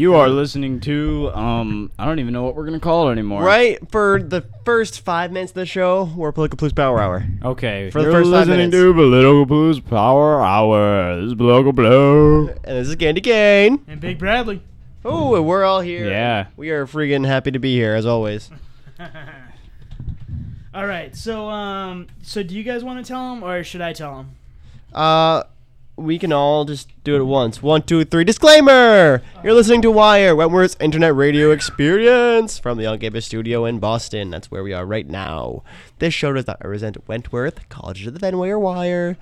You are listening to um I don't even know what we're gonna call it anymore. Right for the first five minutes of the show, we're Political Plu's Power Hour. Okay. For the You're first five listening minutes. to Political Plu's Power Hour. This is Political Plu. And this is Candy Kane. And Big Bradley. Oh, and we're all here. Yeah. We are friggin' happy to be here as always. All right. So, um, so do you guys want to tell him, or should I tell him? Uh, we can all just do it at once. One, two, three. Disclaimer! You're listening to Wire, Wentworth's internet radio experience from the Campus studio in Boston. That's where we are right now. This show does not represent Wentworth, College of the Fenway, or Wire.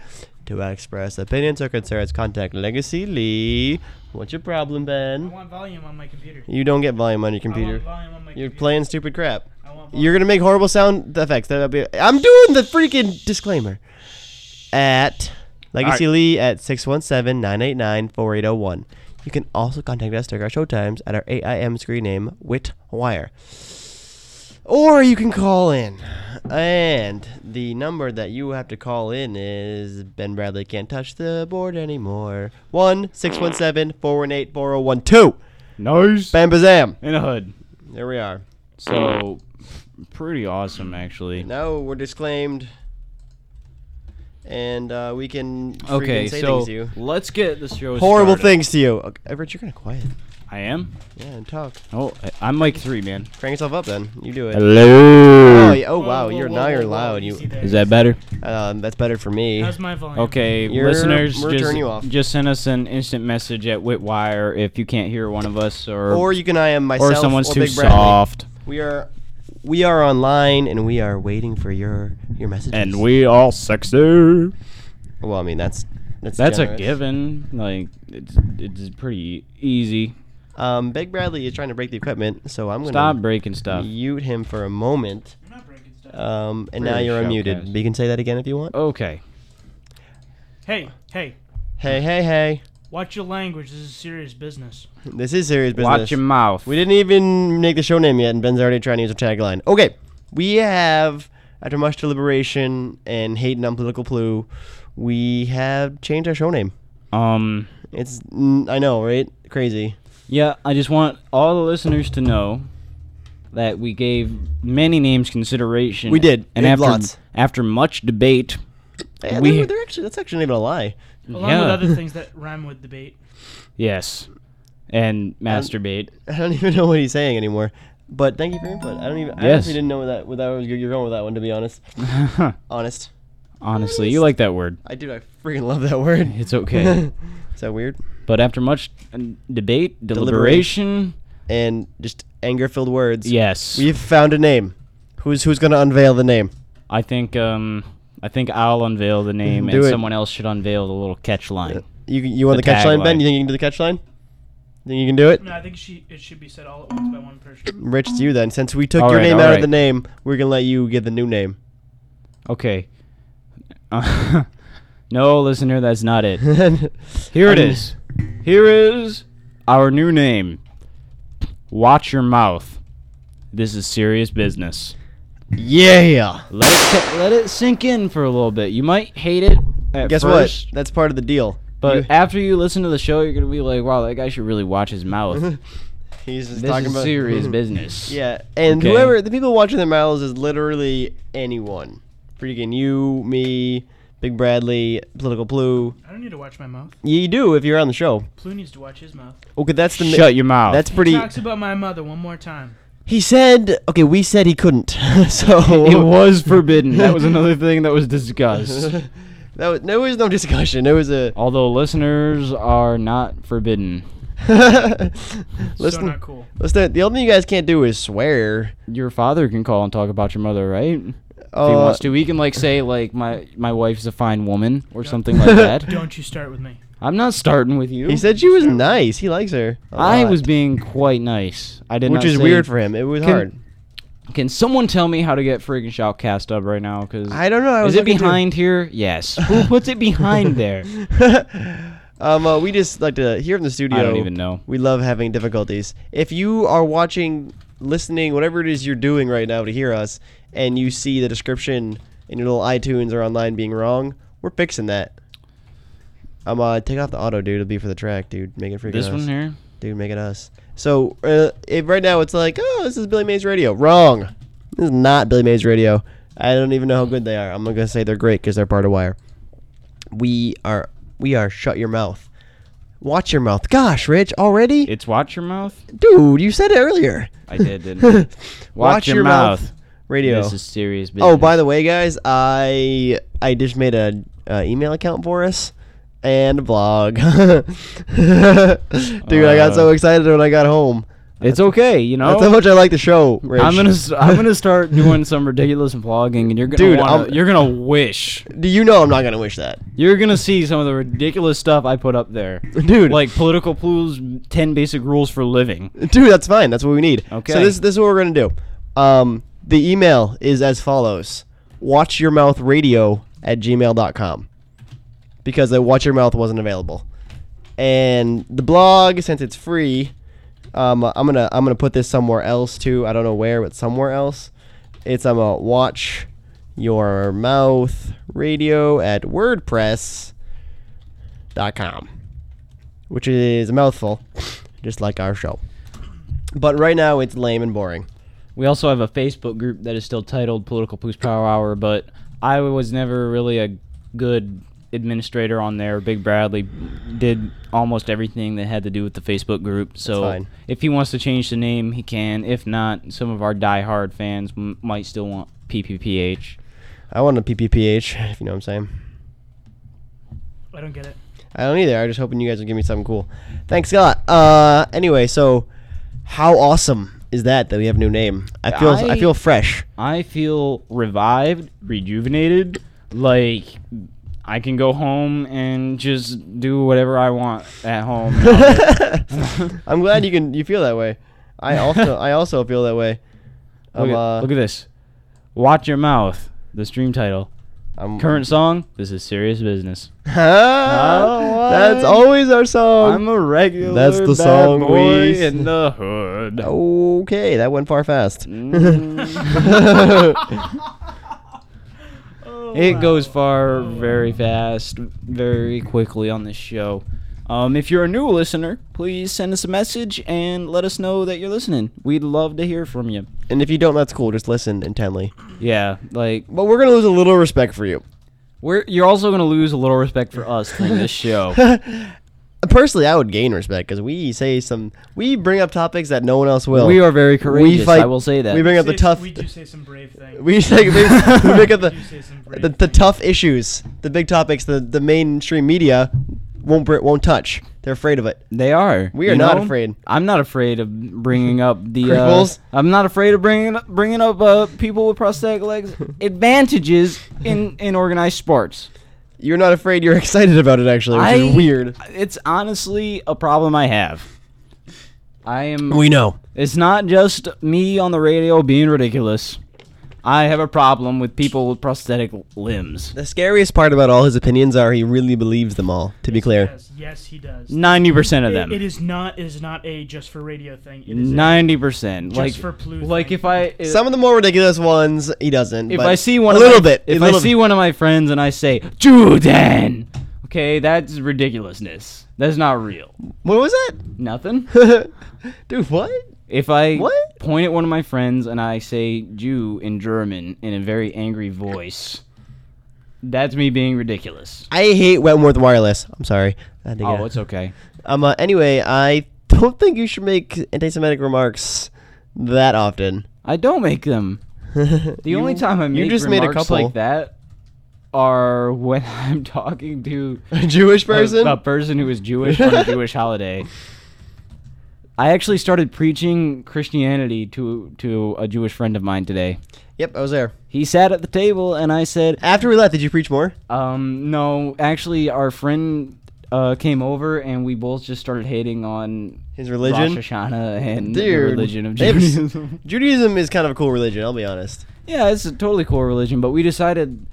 To express opinions or concerns, contact Legacy Lee. What's your problem, Ben? I want volume on my computer. You don't get volume on your computer. on You're computer. playing stupid crap. I want volume. You're gonna make horrible sound effects. That'll be. I'm doing the freaking disclaimer. At Legacy Lee at 617-989-4801. You can also contact us during our show times at our AIM screen name Witwire. Or you can call in. And the number that you have to call in is Ben Bradley can't touch the board anymore. 1 617 418 4012. Nice. Bam Bazam. In a hood. There we are. So pretty awesome actually. Now we're disclaimed, and uh, we can Okay, say so things to you. let's get the show Horrible started. things to you. Okay, Everett, you're kind of quiet. I am? Yeah, and talk. Oh, I- I'm Mike 3, man. Crank yourself up, then. You do it. Hello. Oh, yeah, oh wow, you're now you're loud. easy You, is that better? um, that's better for me. How's my volume? Okay, You're- listeners, we're just, turning you off. just send us an instant message at Witwire if you can't hear one of us or Or you can I am myself or someone's or too Big Bradley. soft. We are we are online and we are waiting for your your messages. And we all sexy. well, I mean that's that's That's a given. Like it's it's pretty easy. Um, Big Bradley is trying to break the equipment, so I'm gonna Stop breaking stuff. mute him for a moment. I'm not breaking stuff. Um, and We're now you're unmuted. But you can say that again if you want. Okay. hey, hey, Hey, hey, hey. Watch your language. This is serious business. This is serious business. Watch your mouth. We didn't even make the show name yet, and Ben's already trying to use a tagline. Okay, we have, after much deliberation and hating on political plu, we have changed our show name. Um. It's, I know, right? Crazy. Yeah, I just want all the listeners to know that we gave many names consideration. We did. and We after lots. after much debate, Yeah, We- they're, they're actually, that's actually not even a lie. Along yeah, with other things that rhyme with debate. yes, and masturbate. I don't even know what he's saying anymore. But thank you for your input. I don't even. Yes. I Yes. honestly didn't know that. What that was. You're going with that one, to be honest. Honest. Honestly, you like that word. I do. I freaking love that word. It's okay. Is that weird? but after much debate, deliberation, And just anger-filled words. yes, We've found a name. Who's who's gonna unveil the name? I think um, I think I'll unveil the name, Do and it. someone else should unveil the little catch line. You you want the, The catch line, Ben? You think you can do the catch line? Think you can do it? No, I think she, it should be said all at once by one person. Rich, it's you then. Since we took All your right, name all out of the name, we're gonna let you get the new name. Okay. no, listener, that's not it. Here it is. Here is our new name. Watch your mouth. This is serious business. Yeah. Let it let it sink in for a little bit. You might hate it at Guess first, what? That's part of the deal. but You- after you listen to the show, you're gonna be like, "Wow, that guy should really watch his mouth." he's just this talking is about serious business. Yeah, and Okay. whoever the people watching their mouths is literally anyone. Freaking you, me, Big Bradley, Political Plu. I don't need to watch my mouth. You do if you're on the show. Plu needs to watch his mouth. Okay, that's the. mi- Shut your mouth. That's pretty. He talks about my mother one more time. He said, okay, we said he couldn't. so it was forbidden. That was another thing that was discussed. that was, there was no discussion. There was a Although listeners are not forbidden. so listen. not cool. listen, the only thing you guys can't do is swear. Your father can call and talk about your mother, right? If he Uh, wants to, he can like say like my my wife's a fine woman or something like that. Don't you start with me. I'm not starting with you. He said she was nice. He likes her. a I lot. was being quite nice. I did which not is say- weird for him. It was Can- hard. Can someone tell me how to get friggin' shoutcast up right now? Cause I don't know. I was is it looking through- behind here? Yes. Who puts it behind there? um, uh, we just like to here in the studio. I don't even know. We love having difficulties. If you are watching, listening, whatever it is you're doing right now to hear us, and you see the description in your little iTunes or online being wrong, we're fixing that. Um, uh, take off the auto, dude. It'll be for the track, dude. Make it freaking This us. one here. Dude, make it us. So uh, if right now it's like, oh, this is Billy Mays Radio. Wrong. This is not Billy Mays Radio. I don't even know how good they are. I'm not gonna say they're great because they're part of Wire. We are we are shut your mouth. Watch your mouth. Gosh, Rich, already? It's watch your mouth. Dude, you said it earlier. I did, didn't I? Watch, your, mouth. Radio. This is serious business. Oh, by the way, guys, I I just made a uh, email account for us and vlog. blog. Dude, I got so excited when I got home. it's okay, you know. That's how much I like the show. Rich. I'm gonna I'm gonna start doing some ridiculous vlogging, and you're gonna Dude, wanna, you're gonna wish Do you know I'm not gonna wish that, you're gonna see some of the ridiculous stuff I put up there, dude? like political clues, ten basic rules for living. dude, that's fine. That's what we need. Okay. So this this is what we're gonna do. Um, the email is as follows: watchyourmouthradio at gmail.com because the watch your mouth wasn't available, and the blog since it's free. Um, I'm gonna I'm gonna put this somewhere else too. I don't know where, but somewhere else. It's I'm um, a watch your mouth radio at WordPress dot com, which is a mouthful, just like our show. But right now it's lame and boring. We also have a Facebook group that is still titled Political Plu's Power Hour, but I was never really a good administrator on there. Big Bradley did almost everything that had to do with the Facebook group. So if he wants to change the name, he can. If not, some of our diehard fans m- might still want PPPH. I want a PPPH, if you know what I'm saying. I don't get it. I don't either. I'm just hoping you guys will give me something cool. Thanks, Scott. Uh, anyway, so how awesome is that that we have a new name? I feel I, I- feel fresh. I feel revived, rejuvenated, like I can go home and just do whatever I want at home. I'm glad you can you feel that way. I also I also feel that way. Look, Um, at, uh, look at this. Watch your mouth. The stream title. I'm, Current song. This is serious business. Oh, That's always our song. I'm a regular That's the song boy we- in the hood. okay, that went far fast. Oh, It goes far very fast, very quickly on this show. Um, if you're a new listener, please send us a message and let us know that you're listening. We'd love to hear from you. and if you don't, that's cool. Just listen intently. Yeah, like But we're gonna lose a little respect for you. we're you're also gonna lose a little respect for us doing this show. Personally, I would gain respect because we say some, we bring up topics that no one else will. we are very courageous. fight- I will say that. we bring up the Say- tough. We do say some brave things. We say we, we bring up the, say the the tough issues, the big topics, the the mainstream media won't won't touch. They're afraid of it. They are. We are you not know? afraid. I'm not afraid of bringing up the. Uh, I'm not afraid of bringing up, bringing up uh, people with prosthetic legs advantages in in organized sports. You're not afraid. You're excited about it actually, which I- is weird. It's honestly a problem I have. I am. We know. It's not just me on the radio being ridiculous. I have a problem with people with prosthetic limbs. The scariest part about all his opinions are he really believes them all. To be clear. Yes, yes, he does. Ninety percent of It- them. it is not. It is not a just for radio thing. It is a- Ninety percent. Just Like for Plu like thing. if I Some of the more ridiculous ones he doesn't. if but I see one a of little my, bit, if a I little see bit. one of my friends and I say Juden, okay, that's ridiculousness. That's not real. what was that? Nothing. that? Dude, what? If I What? point at one of my friends and I say Jew in German in a very angry voice, that's me being ridiculous. I hate Wentworth Wireless. I'm sorry. I Oh, it's okay. Um. Uh, anyway, I don't think you should make anti-Semitic remarks that often. I don't make them. The only time I make you just made a remarks couple. like that are when I'm talking to A Jewish a- person. a, person who is Jewish on a Jewish holiday. I actually started preaching Christianity to to a Jewish friend of mine today. Yep, I was there. He sat at the table and I said, After we left, did you preach more? um, no, actually our friend uh, came over and we both just started hating on His religion. Rosh Hashanah and the religion of they have s- Judaism. Judaism is kind of a cool religion. I'll be honest. yeah, it's a totally cool religion, but we decided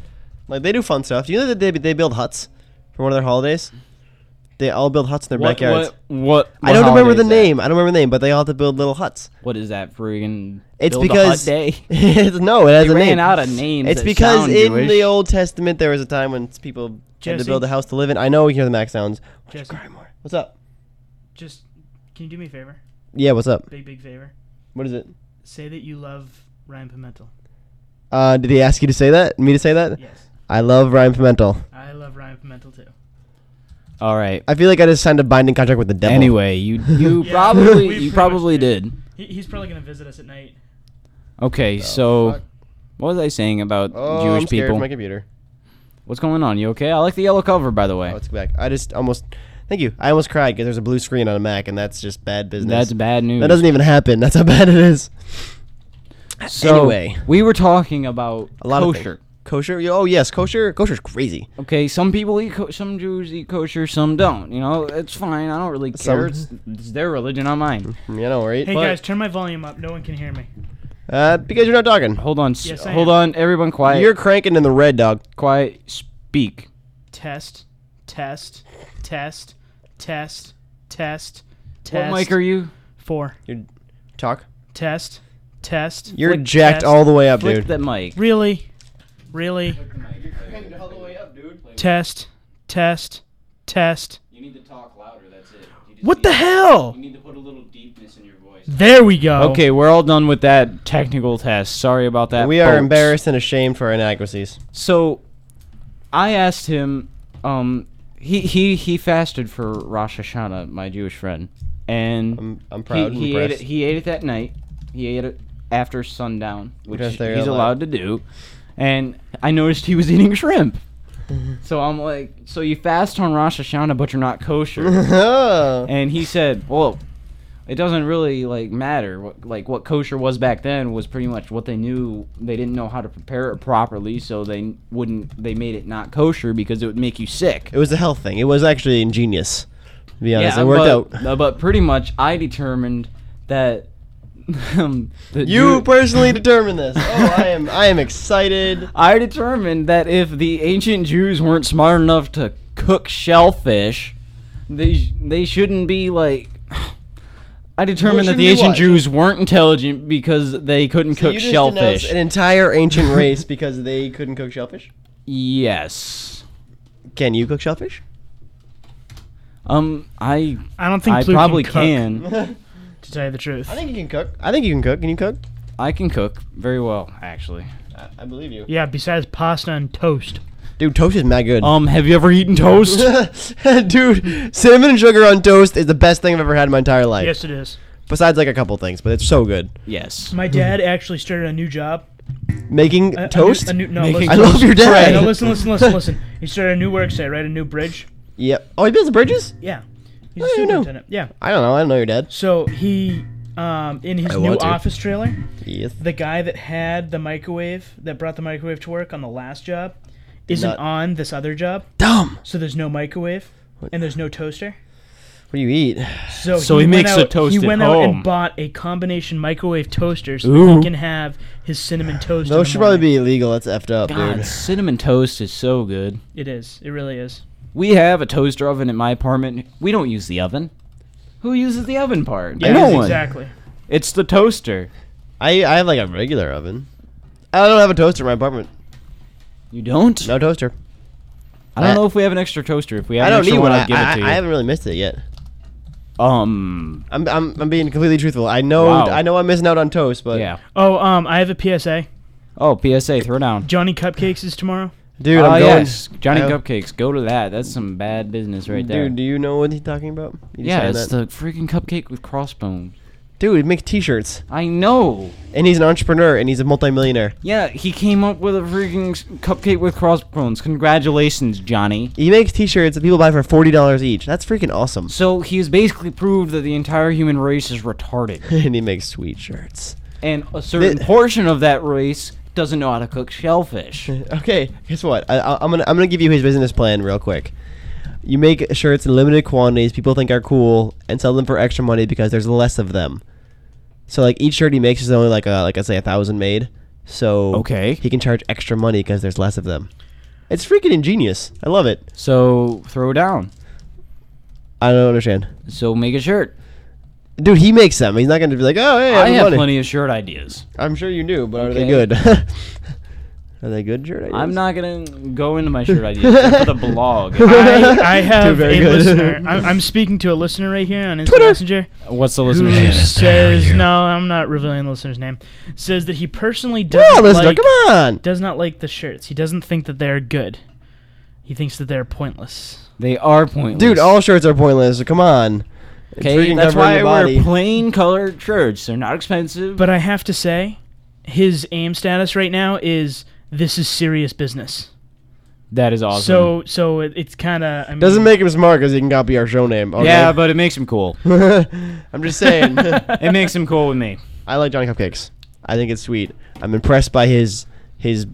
Like they do fun stuff. Do you know that they they build huts for one of their holidays? They all build huts in their what, backyards. what what I don't remember the is that? name. I don't remember the name, but they all have to build little huts. What is that friggin' It's build a because hut day? it's, no, it has They a ran name. out of names. It's that because sound in Jewish. the Old Testament there was a time when people had to Jesse? build a house to live in. I know we hear the Mac sounds. Jesse, What's up? just Can you do me a favor? Yeah, what's up? Big, big favor. What is it? Say that you love Ryan Pimentel. Uh, did he ask you to say that? Me to say that? Yes. I love Ryan Pimentel. I love Ryan Pimentel too. All right. I feel like I just signed a binding contract with the devil. Anyway, you you Yeah, probably we you pretty probably did. did. He, he's probably gonna visit us at night. Okay, so fuck. what was I saying about Oh, Jewish I'm scared people? of my computer. What's going on? You okay? I like the yellow cover, by the way. Oh, let's go back. I just almost. Thank you. I almost cried because there's a blue screen on a Mac, and that's just bad business. That's bad news. That doesn't even happen. That's how bad it is. So anyway, we were talking about a lot of kosher. Things. Kosher? Oh yes, kosher. Kosher's crazy. Okay, some people eat ko- some Jews eat kosher, some don't. You know, it's fine. I don't really care. It's, Some- it's their religion, not mine. You know, right? Hey But- guys, turn my volume up. No one can hear me. Uh, because you're not talking. Hold on, s- Yes, I hold am. on, everyone, quiet. You're cranking in the red, dog. quiet. Speak. Test, test, test, test, test, test. What mic are you? Four. Talk. Test, test. You're Flick jacked test. all the way up, Flick dude. that mic. Really, really. all the way up, dude. Test, test, test. You need to talk louder. That's it. What the hell? need to put a little deepness in your voice. There we go. Okay, we're all done with that technical test. Sorry about that. we are folks. embarrassed and ashamed for our inadequacies. So, I asked him. Um, he he he fasted for Rosh Hashanah, my Jewish friend, and I'm, I'm proud he, he ate it. He ate it that night. He ate it after sundown, which Because they're he's allowed. allowed to do. And I noticed he was eating shrimp. so I'm like, so you fast on Rosh Hashanah, but you're not kosher. And he said, well, it doesn't really like matter. What, like what kosher was back then was pretty much what they knew. They didn't know how to prepare it properly, so they wouldn't. They made it not kosher because it would make you sick. It was a health thing. It was actually ingenious. To be honest, yeah, it worked but, out. uh, But pretty much, I determined that. Um, the You Jew- personally determined this. Oh, I am. I am excited. I determined that if the ancient Jews weren't smart enough to cook shellfish, they they shouldn't be like. I determined that the ancient what? Jews weren't intelligent because they couldn't So cook you just shellfish. An entire ancient race because they couldn't cook shellfish. yes. Can you cook shellfish? Um, I I don't think I Plute probably can. can. Cook, to tell you the truth. I think you can cook. I think you can cook. Can you cook? I can cook very well, actually. I, I believe you. yeah. Besides pasta and toast. Dude, toast is mad good. Um, have you ever eaten toast? Dude, cinnamon and sugar on toast is the best thing I've ever had in my entire life. Yes, it is. Besides like a couple things, but it's so good. yes. My dad actually started a new job. Making A- a new- toast? A new, no, Making listen, I love your dad. No, listen, listen, listen, listen. He started a new work site, right? A new bridge. Yep. Oh, he builds bridges? Yeah. He's a you know. superintendent. Yeah. I don't know. I don't know your dad. So he, um, in his I new want to. office trailer, Yes. the guy that had the microwave, that brought the microwave to work on the last job, isn't Not- on this other job. Dumb. So there's no microwave and there's no toaster. What do you eat? So, So he went makes a out, toast He at went out home. and bought a combination microwave toaster so that Ooh. he can have his cinnamon toast. in Those the should probably morning. be illegal. That's effed up, God, dude. cinnamon toast is so good. It is. It really is. We have a toaster oven in my apartment. We don't use the oven. Who uses the oven part? Yeah, no one. exactly. It's the toaster. I I have like a regular oven. I don't have a toaster in my apartment. You don't? No toaster. I don't I- know if we have an extra toaster. If we have I don't extra need one, one. I'd give I, it to you. I haven't really missed it yet. um. I'm, I'm I'm being completely truthful. I know Wow. I know I'm missing out on toast, but yeah. Oh, um, I have a PSA. Oh, PSA, throw down. Johnny Cupcakes is tomorrow. Dude, oh I'm going. yes, Johnny I- Cupcakes. Go to that. That's some bad business right there. Dude, do you know what he's talking about? You just yeah, it's that? the freaking cupcake with crossbones. dude. He makes T-shirts, I know. and he's an entrepreneur, and he's a multimillionaire. Yeah, he came up with a freaking s- cupcake with crossbones. Congratulations, Johnny. He makes T-shirts that people buy for forty dollars each. That's freaking awesome. So he's basically proved that the entire human race is retarded, and he makes sweet shirts. and a certain portion of that race doesn't know how to cook shellfish. Okay, guess what? I, I, I'm gonna I'm gonna give you his business plan real quick. You make shirts in limited quantities people think are cool, and sell them for extra money because there's less of them. So like each shirt he makes is only like a like let's say a thousand made. So Okay. he can charge extra money because there's less of them. It's freaking ingenious. I love it. So throw down. I don't understand, So make a shirt. Dude. He makes them. He's not gonna be like, oh hey, I, I have have money. plenty of shirt ideas. I'm sure you do, but are they good? Are they good shirt ideas? I'm not gonna go into my shirt ideas for the blog. I, I have a good. listener. I'm, I'm speaking to a listener right here on Instant Twitter. Messenger. What's the Who listener's name? says no? I'm not revealing the listener's name. Says that he personally doesn't on, listener. like Come on. does not like the shirts. He doesn't think that they're good. He thinks that they're pointless. They are pointless. Dude, all shirts are pointless. Come on. It's Okay, that's why I the wear plain colored shirts. They're not expensive. But I have to say, his aim status right now is this is serious business. that is awesome. So so it, it's kind of I mean, Doesn't make him smart because he can copy our show name. Okay? yeah, but it makes him cool. I'm just saying. it makes him cool with me. I like Johnny Cupcakes. I think it's sweet. I'm impressed by his his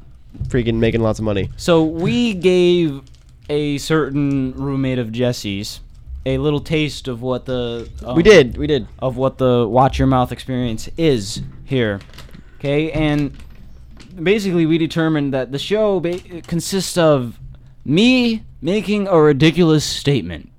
freaking making lots of money. So we gave a certain roommate of Jesse's a little taste of what the um, we did. We did. of what the watch your mouth experience is here. Okay, and basically we determined that the show ba- consists of me making a ridiculous statement,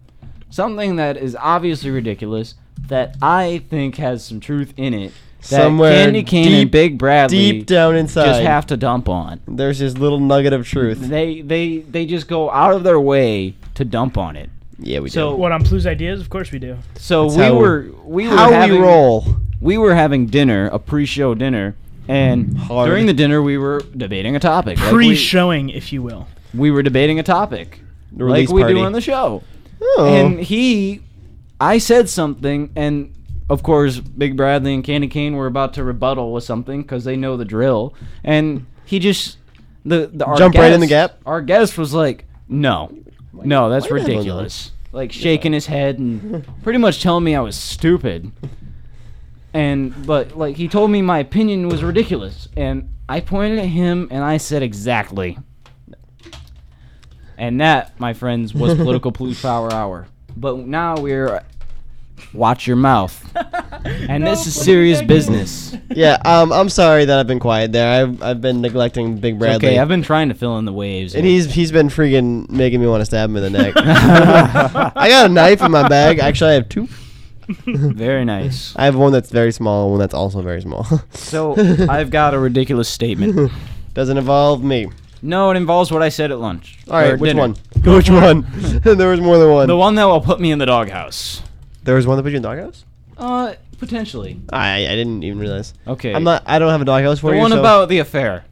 something that is obviously ridiculous that I think has some truth in it. That Somewhere Candy Cane and Big Bradley Deep down inside, just have to dump on. there's this little nugget of truth. They they they just go out of their way to dump on it. Yeah, we do. So- did. what on Plu's ideas. Of course we do. So That's we how- were we were How having, we roll. we were having dinner, a pre-show dinner, and Hard. during the dinner we were debating a topic. Like we- Pre-showing, if you will. we, were debating a topic, The like we party. do on the show. Oh. And he, I said something, and of course, Big Bradley and Candy Cane were about to rebuttal with something because they know the drill, and he just the the our Jump right in the gap? Our guest was like, "No, no, that's why did I ridiculous." Like shaking his head and pretty much telling me I was stupid. And but like he told me my opinion was ridiculous, and I pointed at him and I said exactly. And that, my friends, was political police power hour. But now we're watch your mouth, and this is serious business. yeah, um, I'm sorry that I've been quiet there. I've I've been neglecting Big It's Bradley. okay, I've been trying to fill in the waves. and he's he's been freaking making me want to stab him in the neck. I got a knife in my bag. Actually, I have two. very nice. I have one that's very small, and one that's also very small. So I've got a ridiculous statement. Doesn't involve me. No, it involves what I said at lunch. All right, or which dinner. one? Which one? there was more than one. The one that will put me in the doghouse. There was one that put you in the doghouse. Uh, potentially. I I didn't even realize. Okay. I'm not. I don't have a doghouse for the you. one so- about the affair.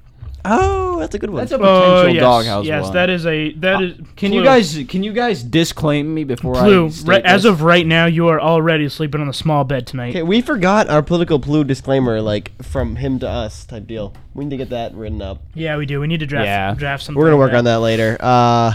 Oh, that's a good one. That's a potential Oh yes, doghouse yes, one. that is a that is. Can you Plu. guys can you guys disclaim me before Plu, I state right, as this? of right now, you are already sleeping on a small bed tonight. Okay, we forgot our political Plu disclaimer, like from him to us type deal. We need to get that written up. Yeah, we do. We need to draft Yeah. draft something. We're gonna like work on that later. Uh,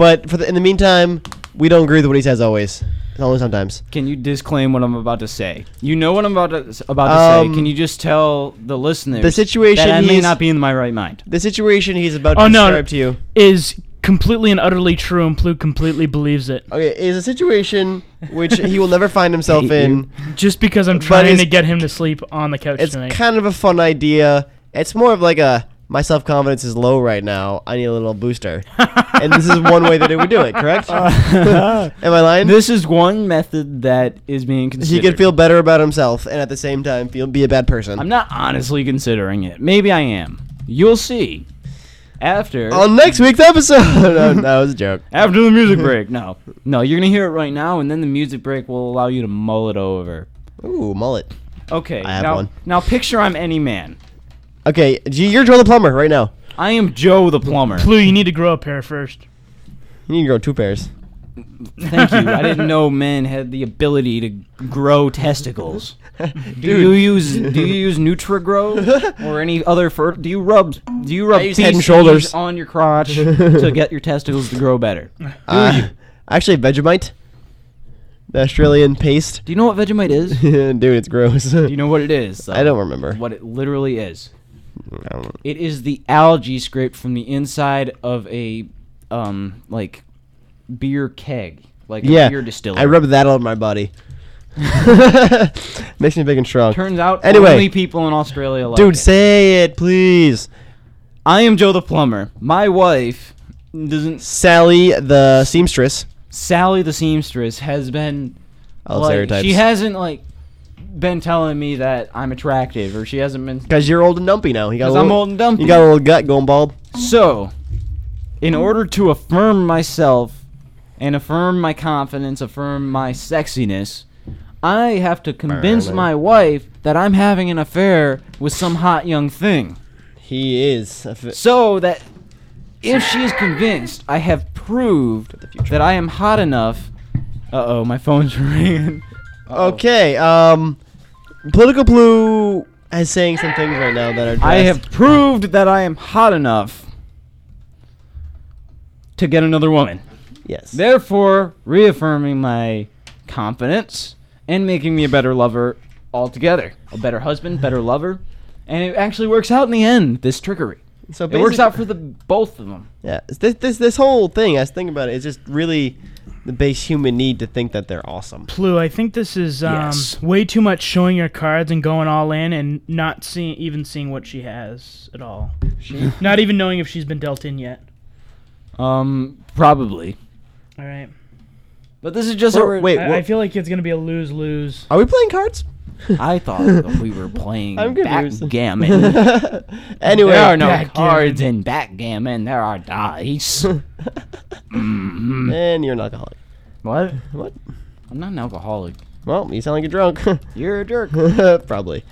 but for the, in the meantime, we don't agree with what he says always. Only sometimes. Can you disclaim what I'm about to say? You know what I'm about to about to Um, say. Can you just tell the listeners The situation that I may he's- not be in my right mind? The situation he's about to Oh, no. describe to you. Is completely and utterly true, and Plu completely believes it. Okay, is a situation which he will never find himself Hate in. Just because I'm trying it's- to get him to sleep on the couch tonight. It's tonight. kind of a fun idea. It's more of like a my self confidence is low right now. I need a little booster, and this is one way that it would do it. Correct? Am I lying? This is one method that is being considered. he could feel better about himself and at the same time feel be a bad person. I'm not honestly considering it. Maybe I am. You'll see. After On next week's episode. no, it was a joke. after the music break. No, no, you're gonna hear it right now, and then the music break will allow you to mull it over. Ooh, mullet. Okay. I have now, one. Now picture I'm any man. Okay, G, you're Joe the plumber right now. I am Joe the plumber. Plu, you need to grow a pair first. You need to grow two pairs. Thank you. I didn't know men had the ability to grow testicles. Do you use do you use Nutrigrow or any other fer- do you rub do you rub I use Head and Shoulders. on your crotch to get your testicles to grow better? Do Uh. Actually, Vegemite. The Australian paste. Do you know what Vegemite is? Dude, it's gross. Do you know what it is? though? I don't remember. What it literally is. I don't know. It is the algae scraped from the inside of a um like beer keg, like a Yeah, beer distiller. I rub that all over my body. Makes me big and strong. Turns out Anyway. only people in Australia like Dude, it. say it, please. I am Joe the plumber. My wife doesn't. Sally, the seamstress. Sally the seamstress has been. Love like, stereotypes. She hasn't like been telling me that I'm attractive, or she hasn't been. Because you're old and dumpy now. You got a Because little, I'm old and dumpy. You got a little gut going bald. So, in order to affirm myself and affirm my confidence, affirm my sexiness, I have to convince my wife that I'm having an affair with some hot young thing. He is. a fi- So that if she is convinced, I have proved that I am hot enough. Uh oh, my phone's ringing. Okay. Um, political Plu is saying some things right now that are. I have proved that I am hot enough to get another woman. Yes. Therefore, reaffirming my confidence and making me a better lover altogether. A better husband, better lover. And it actually works out in the end, this trickery. so It works out for the both of them. Yeah. This this this whole thing. I was thinking about it. it. Is just really the base human need to think that they're awesome. Plu, I think this is um, Yes. way too much showing your cards and going all in and not seeing even seeing what she has at all. not even knowing if she's been dealt in yet. Um, probably. All right. But this is just Wait, how we're- wait, I, I feel like it's gonna be a lose lose. Are we playing cards? I thought we were playing I'm confused. backgammon. anyway. there are no backgammon. cards in backgammon. There are dice. Mhm. And you're an alcoholic. What? What? I'm not an alcoholic. Well, you sound like you're drunk. You're a jerk. Probably.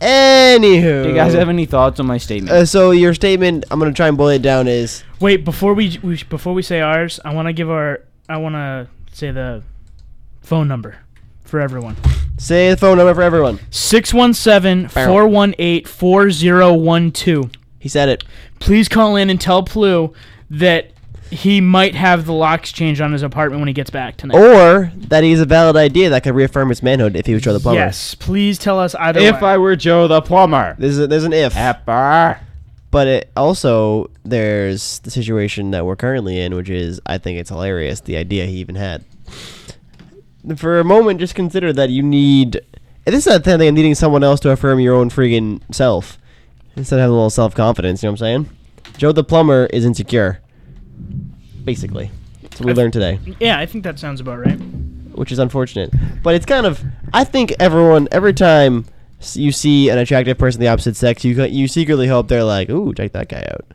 Anywho. Do you guys have any thoughts on my statement? Uh, so your statement, I'm gonna try and boil it down, is Wait, before we, we before we say ours, I want to give our I want to say the phone number for everyone. say the phone number for everyone. 617-418-4012. He said it. Please call in and tell Plu that he might have the locks changed on his apartment when he gets back tonight. Or that he's a valid idea that could reaffirm his manhood if he was Joe the plumber. Yes, please tell us either if way. I were Joe the plumber. There's a, there's an if, Pepper. but it also there's the situation that we're currently in, which is I think it's hilarious the idea he even had. For a moment, just consider that you need. This is that thing of needing someone else to affirm your own friggin' self instead of having a little self confidence. You know what I'm saying? Joe the plumber is insecure. Basically, that's what we I've- learned today. yeah, I think that sounds about right. which is unfortunate. But it's kind of I think everyone every time you see an attractive person of the opposite sex, you you secretly hope they're like, "Ooh, check that guy out."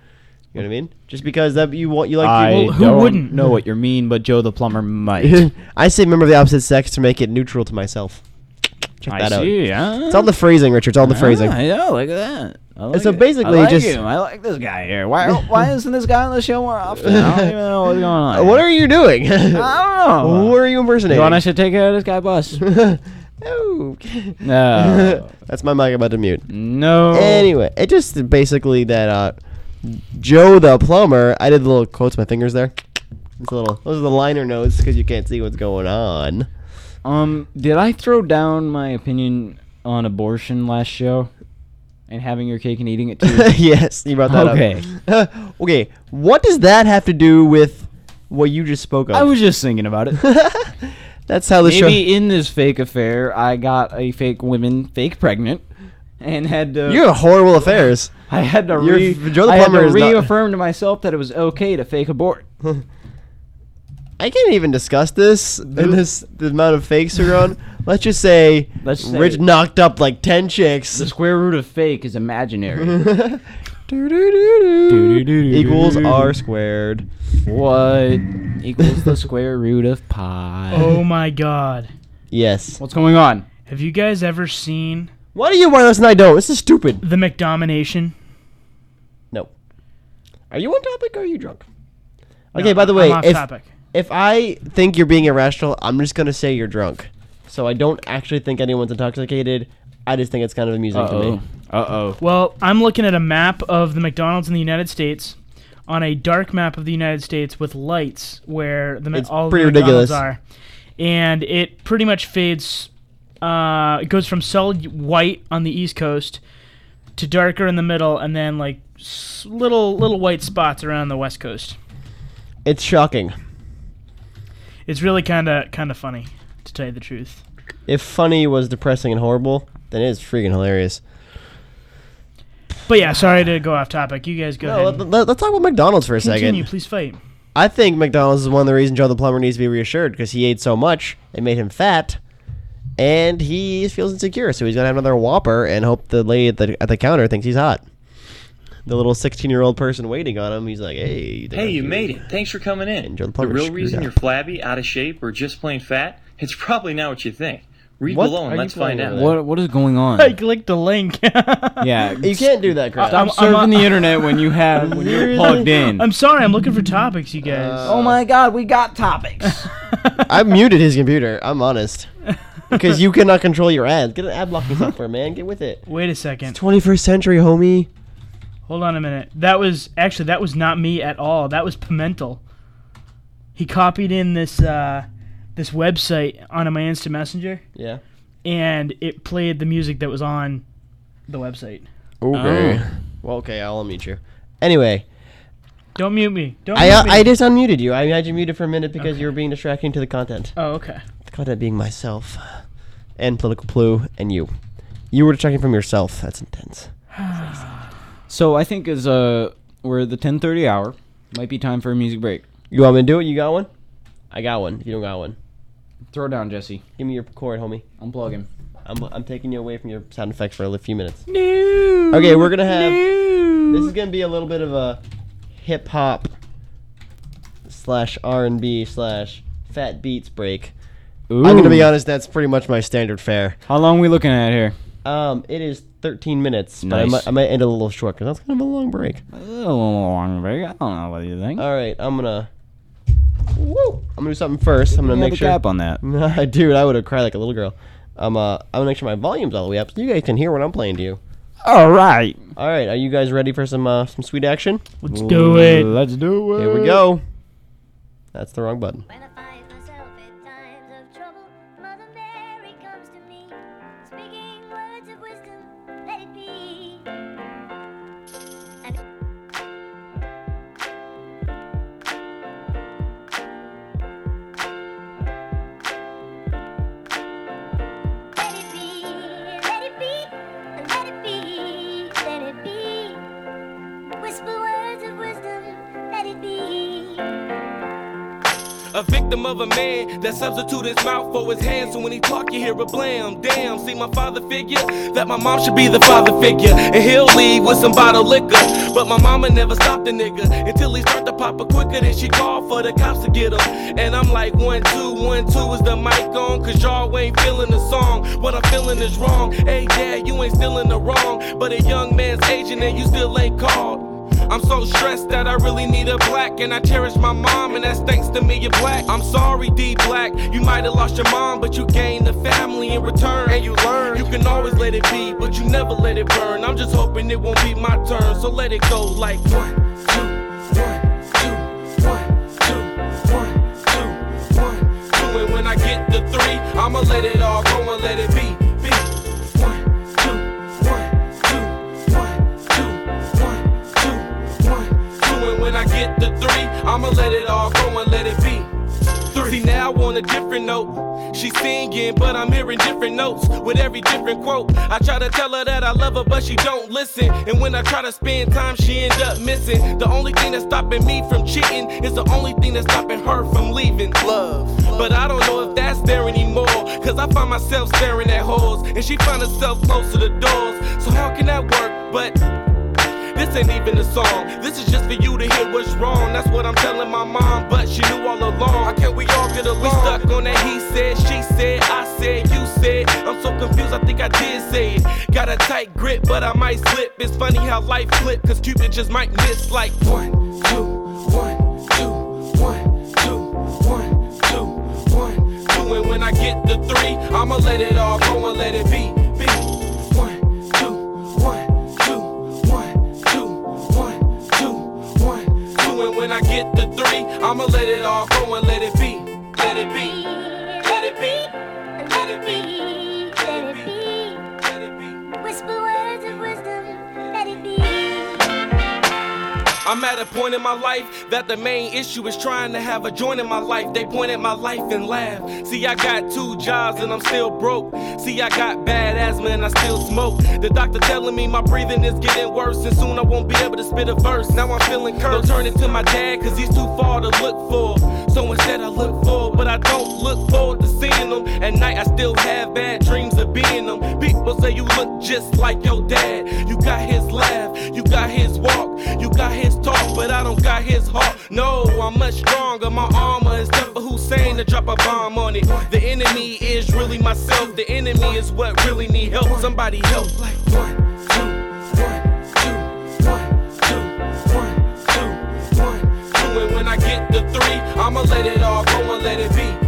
You know what I mean? Just because that you want you like I Well, who don't wouldn't? know what you mean, but Joe the plumber might. I say member of the opposite sex to make it neutral to myself. Check I that out. see. Yeah. It's all the phrasing, Richard. It's all the phrasing. Ah, yeah, look at that. Like so basically I like just- him. I like this guy here. Why? Why isn't this guy on the show more often? I don't even know what's going on. What are you doing? I don't know. Who are you impersonating? You want I should take care of this guy, bus? no. No. That's my mic about to mute. no. Anyway, it just basically that uh, Joe the plumber. I did the little quotes with my fingers there. It's a little. Those are the liner notes because you can't see what's going on. Um, did I throw down my opinion on abortion last show? And having your cake and eating it too? yes, you brought that Okay. up. okay, okay. what does that have to do with what you just spoke of? I was just thinking about it. That's how the show. Maybe in this fake affair, I got a fake woman fake pregnant, and had to. You have horrible affairs. I had to re- Joe the I had to is not- reaffirm to myself that it was okay to fake abort. I can't even discuss this in this the amount of fakes around. Let's just say, Let's say- Rich knocked up like ten chicks. The square root of fake is imaginary. Equals r squared. what equals the square root of pi? Oh my god. Yes. What's going on? Have you guys ever seen Why do you want this and I don't? This is stupid. the McDomination? No. Are you on topic or are you drunk? Okay, No, by the I'm way, off if topic. If I think you're being irrational, I'm just gonna say you're drunk. So I don't actually think anyone's intoxicated. I just think it's kind of amusing to me. Uh oh. Well, I'm looking at a map of the McDonald's in the United States on a dark map of the United States with lights where the Ma- It's all pretty the McDonald's ridiculous. are, and it pretty much fades. Uh, it goes from solid white on the East Coast to darker in the middle, and then like s- little little white spots around the West Coast. It's shocking. It's really kind of kind of funny, to tell you the truth. If funny was depressing and horrible, then it is freaking hilarious. But yeah, sorry to go off topic. You guys go No, ahead. let, us talk about McDonald's for a Continue, second. please fight. I think McDonald's is one of the reasons Joe the plumber needs to be reassured because he ate so much it made him fat, and he feels insecure. So he's gonna have another Whopper and hope the lady at the at the counter thinks he's hot. The little 16 year old person waiting on him. He's like, "Hey, think Hey, you made it. Thanks for coming in. And John The real reason up. you're flabby, out of shape, or just plain fat? It's probably not what you think. Read What below and let's find out. What what is going on? I clicked the link. yeah, You can't do that, Chris. Stop I'm- surfing I'm- the internet when you have when you're plugged in. I'm sorry. I'm looking for topics, you guys. Uh, oh my God, we got topics. I muted his computer. I'm honest. Because you cannot control your ads. Get an ad blocking software, man. Get with it. Wait a second. 21st century, homie. Hold on a minute. That was actually that was not me at all. That was Pimentel. He copied in this uh, this website onto my instant messenger, Yeah. and it played the music that was on the website. Okay. Oh. Well, okay, I'll unmute you. Anyway, Don't mute me. Don't I mute uh, me. I just unmuted you. I had you muted for a minute because you were being distracting to the content. oh, okay. The content being myself, and political plu, and you. You were distracting from yourself. That's intense. So I think as uh we're at the 10:30 hour, might be time for a music break. You want me to do it? You got one? I got one. You don't got one. Throw down, Jesse. Give me your cord, homie. Unplug him. I'm, I'm taking you away from your sound effects for a few minutes. No. Okay, we're gonna have. No. This is gonna be a little bit of a hip hop slash R and B slash fat beats break. Ooh. I'm gonna be honest. That's pretty much my standard fare. How long we looking at here? Um, it is 13 minutes, but I Nice. might, I might end a little short because that's kind of a long break. A little long break. I don't know what you think. All right, I'm gonna. Woo! I'm gonna do something first. I'm gonna make a sure. cap on that. Dude, I would have cried like a little girl. I'm uh, I'm gonna make sure my volume's all the way up so you guys can hear what I'm playing to you. All right. All right, are you guys ready for some uh, some sweet action? Let's do it. Let's do it. Here we go. That's the wrong button. When I Of a man that substitute his mouth for his hands. So when he talk, you hear a blam. Damn, see my father figure? That my mom should be the father figure. And he'll leave with some bottled liquor. But my mama never stopped the nigga until he start to pop it quicker than she called for the cops to get him. And I'm like, one, two, one, two, is the mic on? Cause y'all ain't feeling the song. What I'm feeling is wrong. Hey, dad, you ain't still in the wrong. But a young man's aging and you still ain't called. I'm so stressed that I really need a black, and I cherish my mom, and that's thanks to me, you're black. I'm sorry, D Black. You might have lost your mom, but you gained a family in return. And you learn you can always let it be, but you never let it burn. I'm just hoping it won't be my turn, so let it go like one, two, one, two, one, two, one, two, one, two. And when I get to three, I'ma let it all go and let it be. I'ma let it all go and let it be. See now on a different note. She's singing, but I'm hearing different notes with every different quote. I try to tell her that I love her, but she don't listen. And when I try to spend time, she end up missing. The only thing that's stopping me from cheating is the only thing that's stopping her from leaving. Love. But I don't know if that's there anymore. Cause I find myself staring at holes. And she find herself close to the doors. So how can that work? But this ain't even a song. This is just for you to hear what's wrong. That's what I'm telling my mom, but she knew all along. How can we all get along? We stuck on that he said, she said, I said, you said. I'm so confused, I think I did say it. Got a tight grip, but I might slip. It's funny how life flip, cause Cupid just might miss like one, two, one, two, one, two, one, two, one, two. And when I get the three, I'ma let it all go and let it point in my life that the main issue is trying to have a joint in my life. They point at my life and laugh. See, I got two jobs and I'm still broke. See, I got bad asthma and I still smoke. The doctor telling me my breathing is getting worse and soon I won't be able to spit a verse. Now I'm feeling cursed. Don't turn it to my dad cause he's too far to look for. So instead I look forward, but I don't look forward to seeing them. At night I still have bad dreams of being them. People say you look just like your dad. You got his laugh, you got his walk, you got his talk, but I don't got his heart. No, I'm much stronger. My armor is tough for Hussein to drop a bomb on it. The enemy is really myself. The enemy is what really need help. Somebody help. One, two, one, two, one, two, one, two, one, two. And when I get the three, I'ma let it all go and let it be.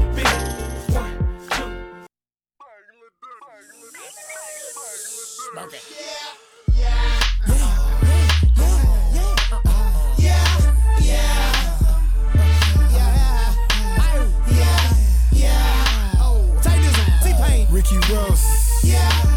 Ricky Ross. Yeah,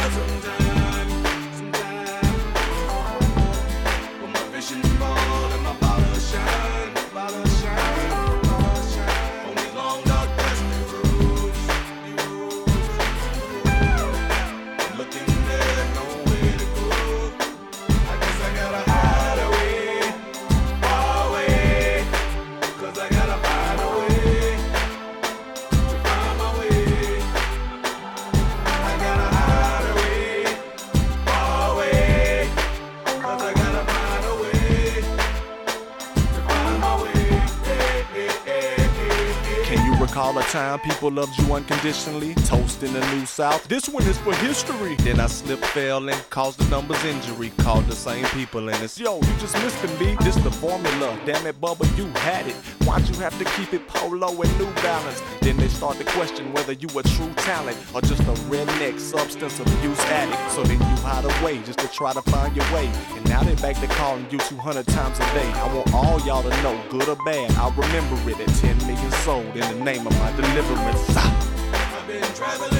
for some time people loved you unconditionally? Toast in the New South. This one is for history. Then I slipped, fell, and caused the numbers injury. Called the same people, and it's yo, you just missed B. This the formula. Damn it, Bubba, you had it. Why'd you have to keep it polo and New Balance? Then they start to question whether you a true talent or just a redneck substance abuse addict. So then you hide away just to try to find your way. And now they back to calling you 200 times a day. I want all y'all to know, good or bad, I'll remember it at 10 million sold in the name of my deliverance. I've been traveling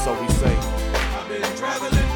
So we say.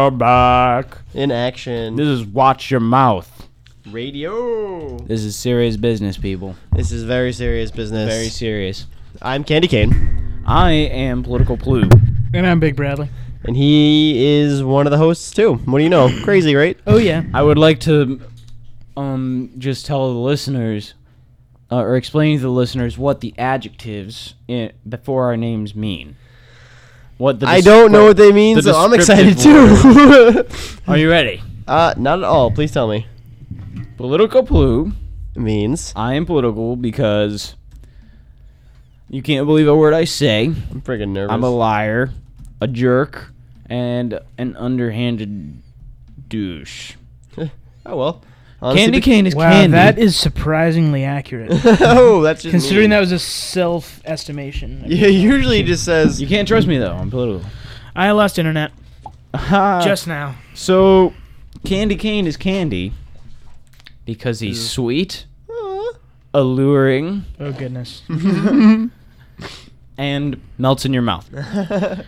Hello! We are back. In action. This is Watch Your Mouth. Radio. This is serious business, people. This is very serious business. Very serious. I'm Candy Cane, I am Political Plu. And I'm Big Bradley. and he is one of the hosts too. What do you know? Crazy, right? Oh yeah. I would like to um just tell the listeners uh, or explain to the listeners what the adjectives in, before our names mean. What the I don't know what they mean, the so I'm excited too. Are you ready? uh, not at all. Please tell me. Political Plu. Means I am political because you can't believe a word I say. I'm freaking nervous. I'm a liar, a jerk, and an underhanded douche. oh well. Honestly, candy cane is Wow, candy. that is surprisingly accurate. oh, that's just Considering mean. that was a self-estimation. Yeah, usually it just says you can't trust me though. I'm political. I lost internet Just just now. so, candy cane is candy because he's sweet, alluring, Oh goodness. and melts in your mouth. I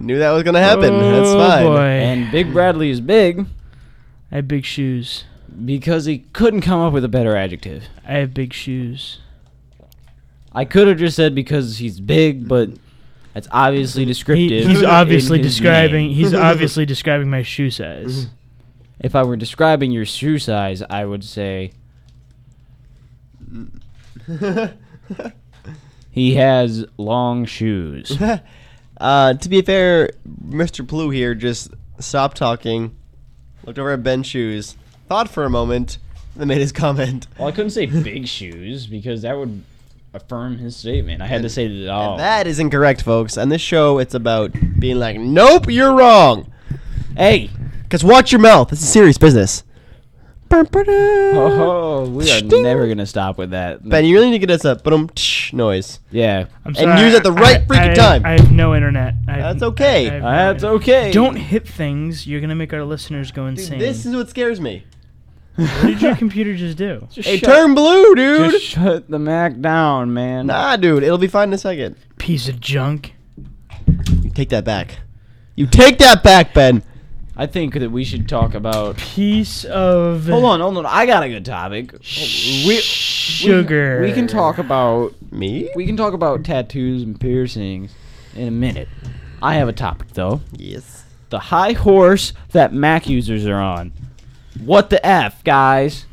knew that was gonna happen. That's Oh, fine. boy. And Big Bradley is big I have big shoes. Because he couldn't come up with a better adjective. I have big shoes. I could have just said because he's big, but that's obviously He, descriptive. he's obviously describing. name. He's obviously describing my shoe size. If I were describing your shoe size, I would say he has long shoes. uh, to be fair, Mr. Plu here just stopped talking, looked over at Ben's shoes, thought for a moment, then made his comment. Well, I couldn't say big shoes because that would affirm his statement. I had to say that. Oh, And that is incorrect, folks. On this show, it's about being like, nope, you're wrong. hey, Because watch your mouth. This is serious business. oh, we are Sting. never gonna stop with that. Ben, you really need to get us a boom noise. yeah, I'm sorry, And use it at the right I- freaking I- time. I have no internet. I have- That's okay. I have that's internet. okay. Don't hit things. You're gonna make our listeners go Dude, insane. this is what scares me. What did your computer just do? Just Hey, shut- turn blue, dude. Just shut the Mac down, man. Nah, dude, it'll be fine in a second. Piece of junk. You take that back. You take that back, Ben. I think that we should talk about. Piece of Hold on, hold on. I got a good topic. We, sugar. we can talk about Me? we can talk about tattoos and piercings in a minute. I have a topic though. Yes. The high horse that Mac users are on. What the f, guys?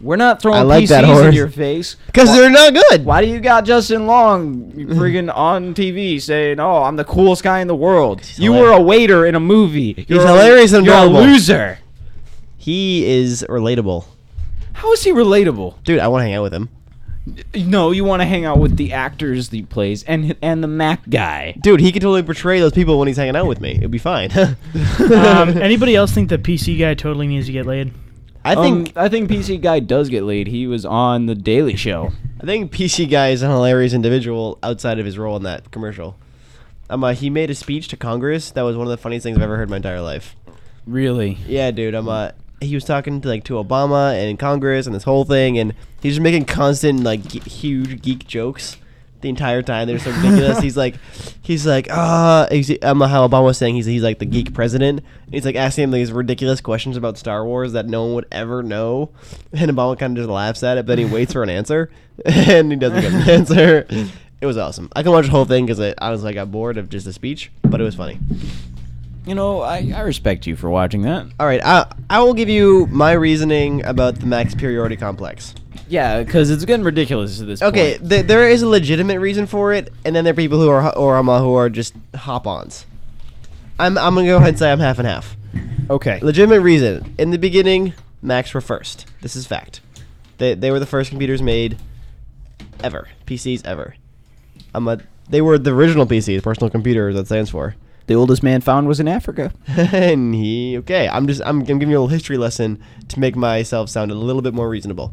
We're not throwing like PCs that in horse. your face. Because they're not good. Why do you got Justin Long friggin' on TV saying, "Oh, I'm the coolest guy in the world"? you were a waiter in a movie. You're a- hilarious and You're a adorable. loser. He is relatable. How is he relatable? Dude, I want to hang out with him. No, you want to hang out with the actors he plays and and the Mac guy. Dude, he could totally portray those people when he's hanging out with me. It'd be fine. Um, anybody else think the PC guy totally needs to get laid? I think Um, I think PC guy does get laid. He was on the Daily Show. I think PC guy is a hilarious individual outside of his role in that commercial. Um, uh, he made a speech to Congress that was one of the funniest things I've ever heard in my entire life. Really? Yeah, dude. I'm uh, he was talking to like to Obama and Congress and this whole thing, and he's just making constant like ge- huge geek jokes the entire time. They're so ridiculous. he's like, he's like, ah, he's, um, how Obama was saying he's he's like the geek president. And he's like asking him these ridiculous questions about Star Wars that no one would ever know, and Obama kind of just laughs at it, but then he waits for an answer, and he doesn't get an answer. It was awesome. I can watch the whole thing because I honestly got bored of just the speech, but it was funny. You know, I, I respect you for watching that. All right, I I will give you my reasoning about the max superiority complex. Yeah, because it's getting ridiculous at this Okay, point. th- there is a legitimate reason for it, and then there are people who are or um, who are just hop-ons. I'm I'm gonna go ahead and say I'm half and half. Okay. Legitimate reason. In the beginning, Macs were first. This is fact. They they were the first computers made ever. PCs ever. Um, uh, they were the original PC, the personal computer that stands for. The oldest man found was in Africa. and he okay. I'm just I'm, I'm giving you a little history lesson to make myself sound a little bit more reasonable.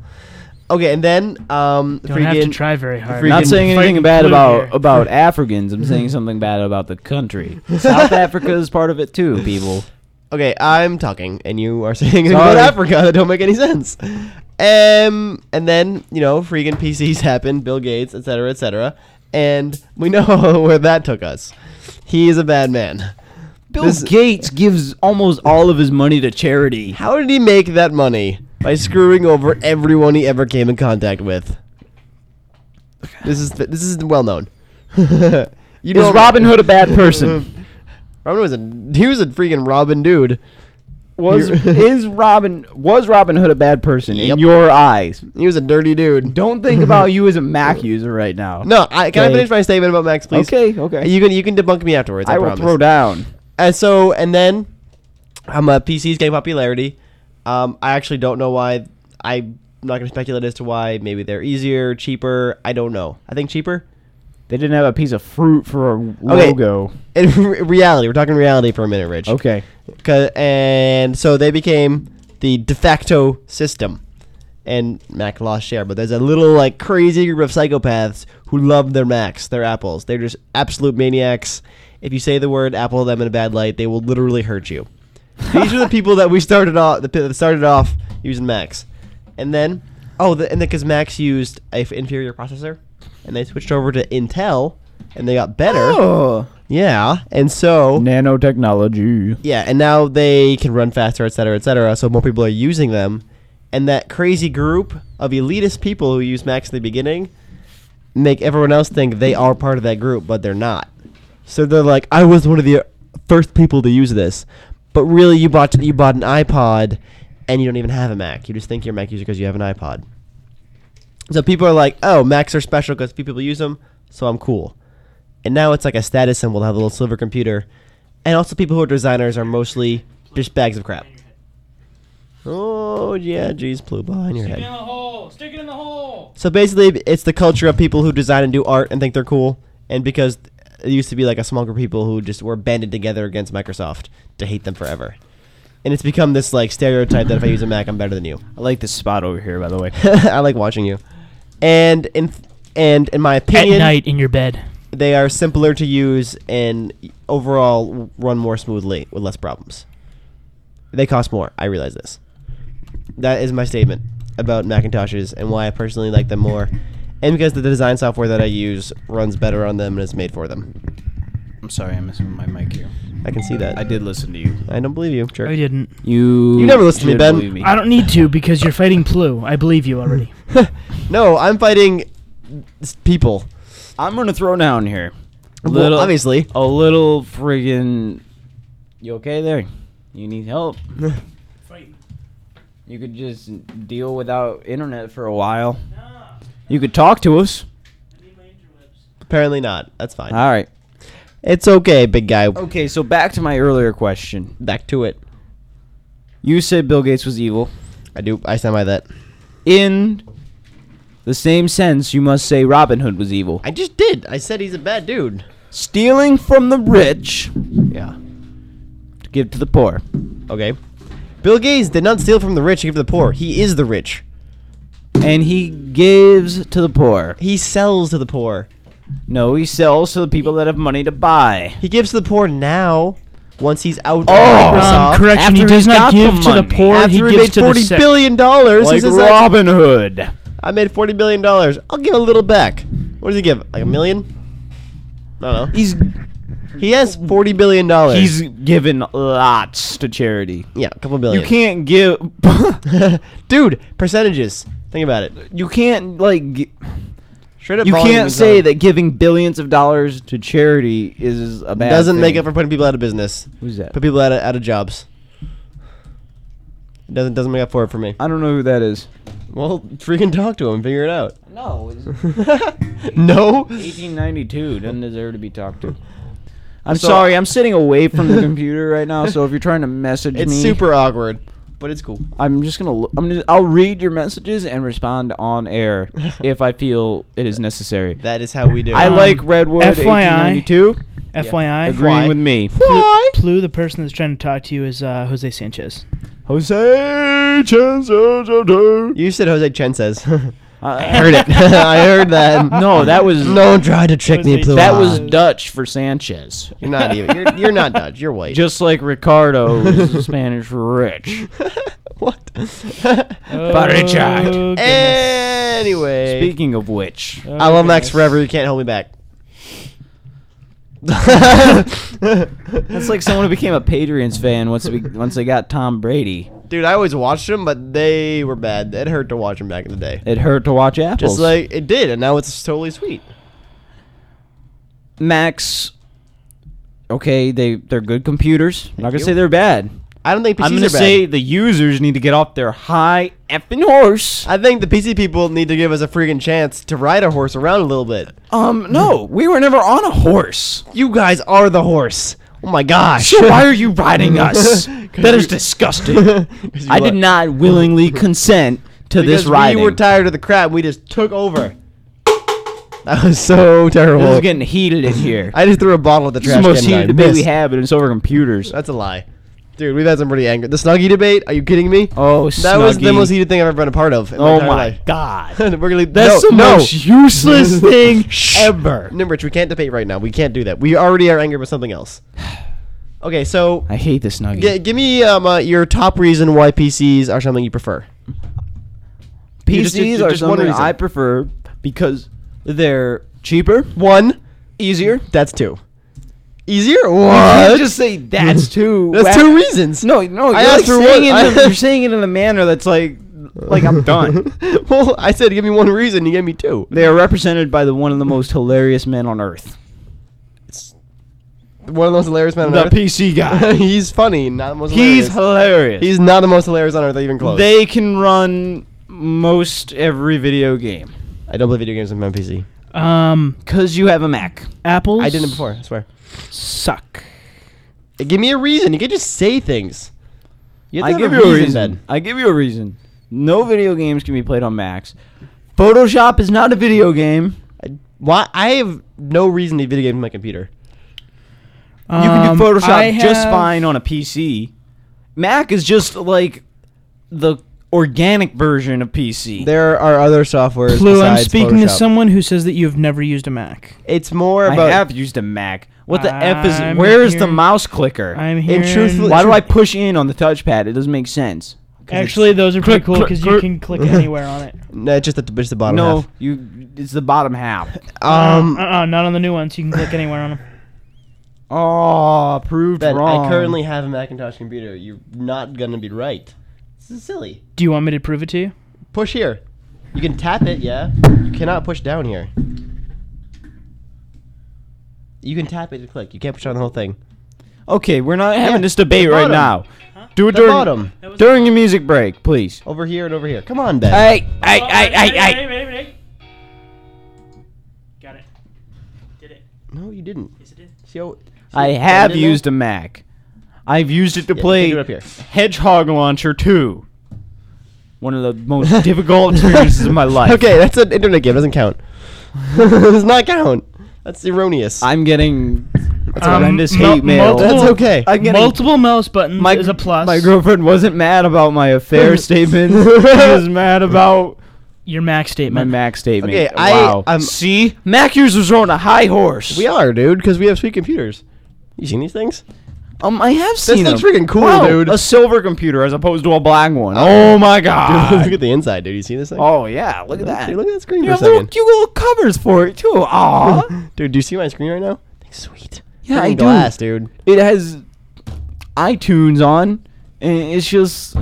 Okay, and then um, Don't have to try very hard. freaking- Not saying anything bad about here. about Africans. I'm saying something bad about the country. South Africa is part of it too, people. Okay, I'm talking, and you are saying things about Africa that don't make any sense. Um, and then you know, freaking PCs happened, Bill Gates, etc., etc., and we know where that took us. He is a bad man. Bill This- Gates gives almost all of his money to charity. How did he make that money? By screwing over everyone he ever came in contact with. This is this is well known. you Is Robin Hood a bad person? Robin was a he was a freaking Robin dude. Was is Robin was Robin Hood a bad person Yep. in your eyes? He was a dirty dude. Don't think about you as a Mac user right now. No, I, can I Okay. finish my statement about Macs, please? Okay, okay. You can you can debunk me afterwards. I, I will promise. throw down. And so, and then, um, uh, PCs getting popularity. Um, I actually don't know why. I'm not going to speculate as to why. Maybe they're easier, cheaper. I don't know. I think cheaper. They didn't have a piece of fruit for a logo. In re- reality, we're talking reality for a minute, Rich. Okay. 'Cause- and so they became the de facto system. And Mac lost share, but there's a little like crazy group of psychopaths who love their Macs, their Apples. They're just absolute maniacs. If you say the word Apple to them in a bad light, they will literally hurt you. These are the people that we started off. The that started off using Macs, and then oh, the, and then because Macs used a f- inferior processor, and they switched over to Intel, and they got better. Oh. Yeah, and so Nanotechnology. yeah, and now they can run faster, et cetera, et cetera. So more people are using them, and that crazy group of elitist people who use Macs in the beginning make everyone else think they are part of that group, but they're not. So they're like, I was one of the first people to use this, but really, you bought you bought an iPod, and you don't even have a Mac. You just think you're a Mac user because you have an iPod. So people are like, oh, Macs are special because few people use them, so I'm cool. And now it's like a status symbol to have a little silver computer. And also, people who are designers are mostly just bags of crap. Oh, yeah, geez, blue behind your Stick it in head. the hole. Stick it in the hole. So basically, it's the culture of people who design and do art and think they're cool. And because it used to be like a small group of people who just were banded together against Microsoft to hate them forever. And it's become this like stereotype that if I use a Mac, I'm better than you. I like this spot over here, by the way. I like watching you. And in and in my opinion, At opinion, night in your bed. they are simpler to use and overall run more smoothly with less problems. They cost more. I realize this. That is my statement about Macintoshes and why I personally like them more, and because the design software that I use runs better on them and is made for them. I'm sorry, I'm messing with my mic here. I can see that. I did listen to you. I don't believe you, jerk. I didn't. You. You never listen to me, should Ben. believe me. I don't need to because you're fighting Plu. I believe you already. no, I'm fighting s- people. I'm gonna throw down here. A Well, little, obviously. a little friggin'. You okay there? You need help? You could just deal without internet for a while. You could talk to us. Apparently not. That's fine. All right. It's okay, big guy. Okay, so back to my earlier question. Back to it. You said Bill Gates was evil. I do. I stand by that. In the same sense, you must say Robin Hood was evil. I just did. I said he's a bad dude. Stealing from the rich Yeah. to give to the poor. Okay. Bill Gates did not steal from the rich to give to the poor. He is the rich. And he gives to the poor. He sells to the poor. No, he sells to the people that have money to buy. He gives to the poor now. Once he's out of Oh! Microsoft. Um, correction, he after does he's got not give the to the money. poor. After he he gives made to forty the billion dollars, he Like says, like, Robin Hood. I made forty billion dollars. I'll give a little back. What does he give? Like a million? I don't know. He's He has forty billion dollars. he's given lots to charity. yeah, a couple You billion. can't give dude. Percentages. Think about it. you can't like gi- Straight up. you volume can't is say not- that giving billions of dollars to charity is a bad doesn't make up for putting people out of business. Who's that? Put people out of, out of jobs. It doesn't doesn't make up for it for me. I don't know who that is. Well, freaking talk to him and figure it out. No, it's no. 1892 doesn't deserve to be talked to. I'm So- sorry, I'm sitting away from the computer right now, so if you're trying to message It's me, it's super awkward, but it's cool. I'm just gonna. I'm gonna. I'll read your messages and respond on air if I feel it is necessary. That is how we do. I. Um, like Redwood FYI. 1892. FYI, Agreeing Why? with me. Why? Plu, the person that's trying to talk to you is uh, Jose Sanchez. Jose Chances. You said Jose Chen says. I I heard it. I heard that. No, that was No one tried to trick me, Jose Plua. that was Dutch for Sanchez. You're not even. You're, you're not Dutch. You're white. Just like Ricardo is Spanish for rich. what? Richard. Oh, goodness. anyway, Speaking of which, Oh, I love Macs goodness. forever. You can't hold me back. that's like someone who became a Patriots fan once we, once they got Tom Brady. Dude, I always watched them, but they were bad. It hurt to watch them back in the day. It hurt to watch apples. Just like it did, and now it's totally sweet. Macs. Okay, they they're good computers. I'm not gonna you. say they're bad. I don't think PCs I'm gonna say the users need to get off their high effing horse. I think the PC people need to give us a freaking chance to ride a horse around a little bit. Um, no, we were never on a horse. You guys are the horse. Oh my gosh. So why are you riding us? that is disgusting. I did not willingly consent to because this riding. we were tired of the crap. We just took over. That was so terrible. this is getting heated in here. I just threw a bottle at the this is the most can. heated debate we have, but it's over computers. That's a lie. Dude, we've had some pretty angry. The Snuggie debate? Are you kidding me? Oh, that was the Snuggie. most heated thing I've ever been a part of. in Oh entire my life. god. We're gonna That's no, the no. most useless thing ever. No, Rich, we can't debate right now. We can't do that. We already are angry with something else. Okay, so I hate this Snuggie. g- give me um, uh, your top reason why PCs are something you prefer. You just- PCs just- are just one something reason. I prefer because they're cheaper, One, easier. that's two. Easier? You What? can't just say that's two. That's Well, two reasons. No, no, you're I like asked for saying one- it in a- I- you're saying it in a manner that's like, like I'm done. well, I said give me one reason. You gave me two. They are represented by the one of the most hilarious men on earth, It's One of the most hilarious men on the earth. PC guy. He's funny, not the most He's hilarious. hilarious. He's not the most hilarious on earth, even close. They can run most every video game I don't play video games on my PC. Um, because you have a Mac. apples. I didn't before, I swear. Suck. Give me a reason. You can just say things. You have I to have give you a reason. then. I give you a reason. No video games can be played on Macs. Photoshop is not a video game. I, why? I have no reason to video game on my computer. You can Um, do Photoshop I just have- fine on a PC. Mac is just like the organic version of PC. There are other softwares Clue, I'm besides speaking to Photoshop. someone who says that you have never used a Mac. It's more about I about. have used a Mac. What the f is? I'm Where is the hearing- mouse clicker? I'm And hearing. truthfully- Why do I push in on the touchpad? It doesn't make sense. 'Cause Actually, those are pretty click, cool click, because you click. can click anywhere on it. no, just the, just the bottom no, half. you. It's the bottom half. Um, uh-uh, not on the new ones. You can click anywhere on them. Oh, proved Ben, wrong. I currently have a Macintosh computer. You're not gonna be right. This is silly. Do you want me to prove it to you? Push here. You can tap it, yeah. You cannot push down here. You can tap it to click. You can't push on the whole thing. Okay, we're not having Yeah, this debate right bottom. now. Do it The during bottom. during your music break, please. Over here and over here. Come on, Ben. Hey, oh, oh, hey, hey, hey, hey. Got it. Did it? No, you didn't. Yes, it did. See how- see I how have bend in used a Mac. I've used it to Yeah, play take it up here. Hedgehog Launcher 2. One of the most difficult experiences of my life. Okay, that's an internet game. Doesn't count. does not count. That's erroneous. I'm getting Um, horrendous mul- hate mail. multiple- That's okay. I'm getting Multiple mouse buttons my, is a plus. My girlfriend wasn't mad about my affair statement. She was mad about Your Mac statement. my statement. Mac statement. Okay, I- wow. I'm- See, Mac users are on a high horse. we are, dude, because we have sweet computers. You seen these things? Um, I have seen looks them. freaking cool, Wow, dude. A silver computer as opposed to a black one. Oh my Dude, god. look at the inside, dude. You see this thing? oh yeah, look at that. Dude, look at that screen You for a have little second. cute little covers for it too. Aw. Dude, do you see my screen right now? It's sweet. Yeah, Freaking I do. glass, dude. it has iTunes on, and it's just,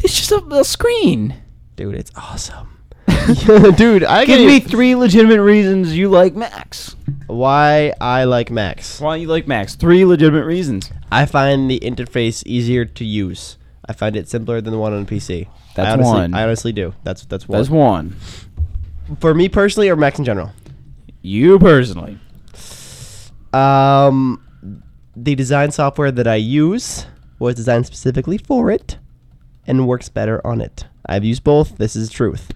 it's just a, a screen. Dude, it's awesome. dude, I Give can me three legitimate reasons you like Macs. why I like Macs. Why you like Macs? Three legitimate reasons. I find the interface easier to use. I find it simpler than the one on PC. That's I honestly, one. I honestly do. That's that's one. That's one. For me personally, or Macs in general. You personally. Um, the design software that I use was designed specifically for it, and works better on it. I've used both. This is truth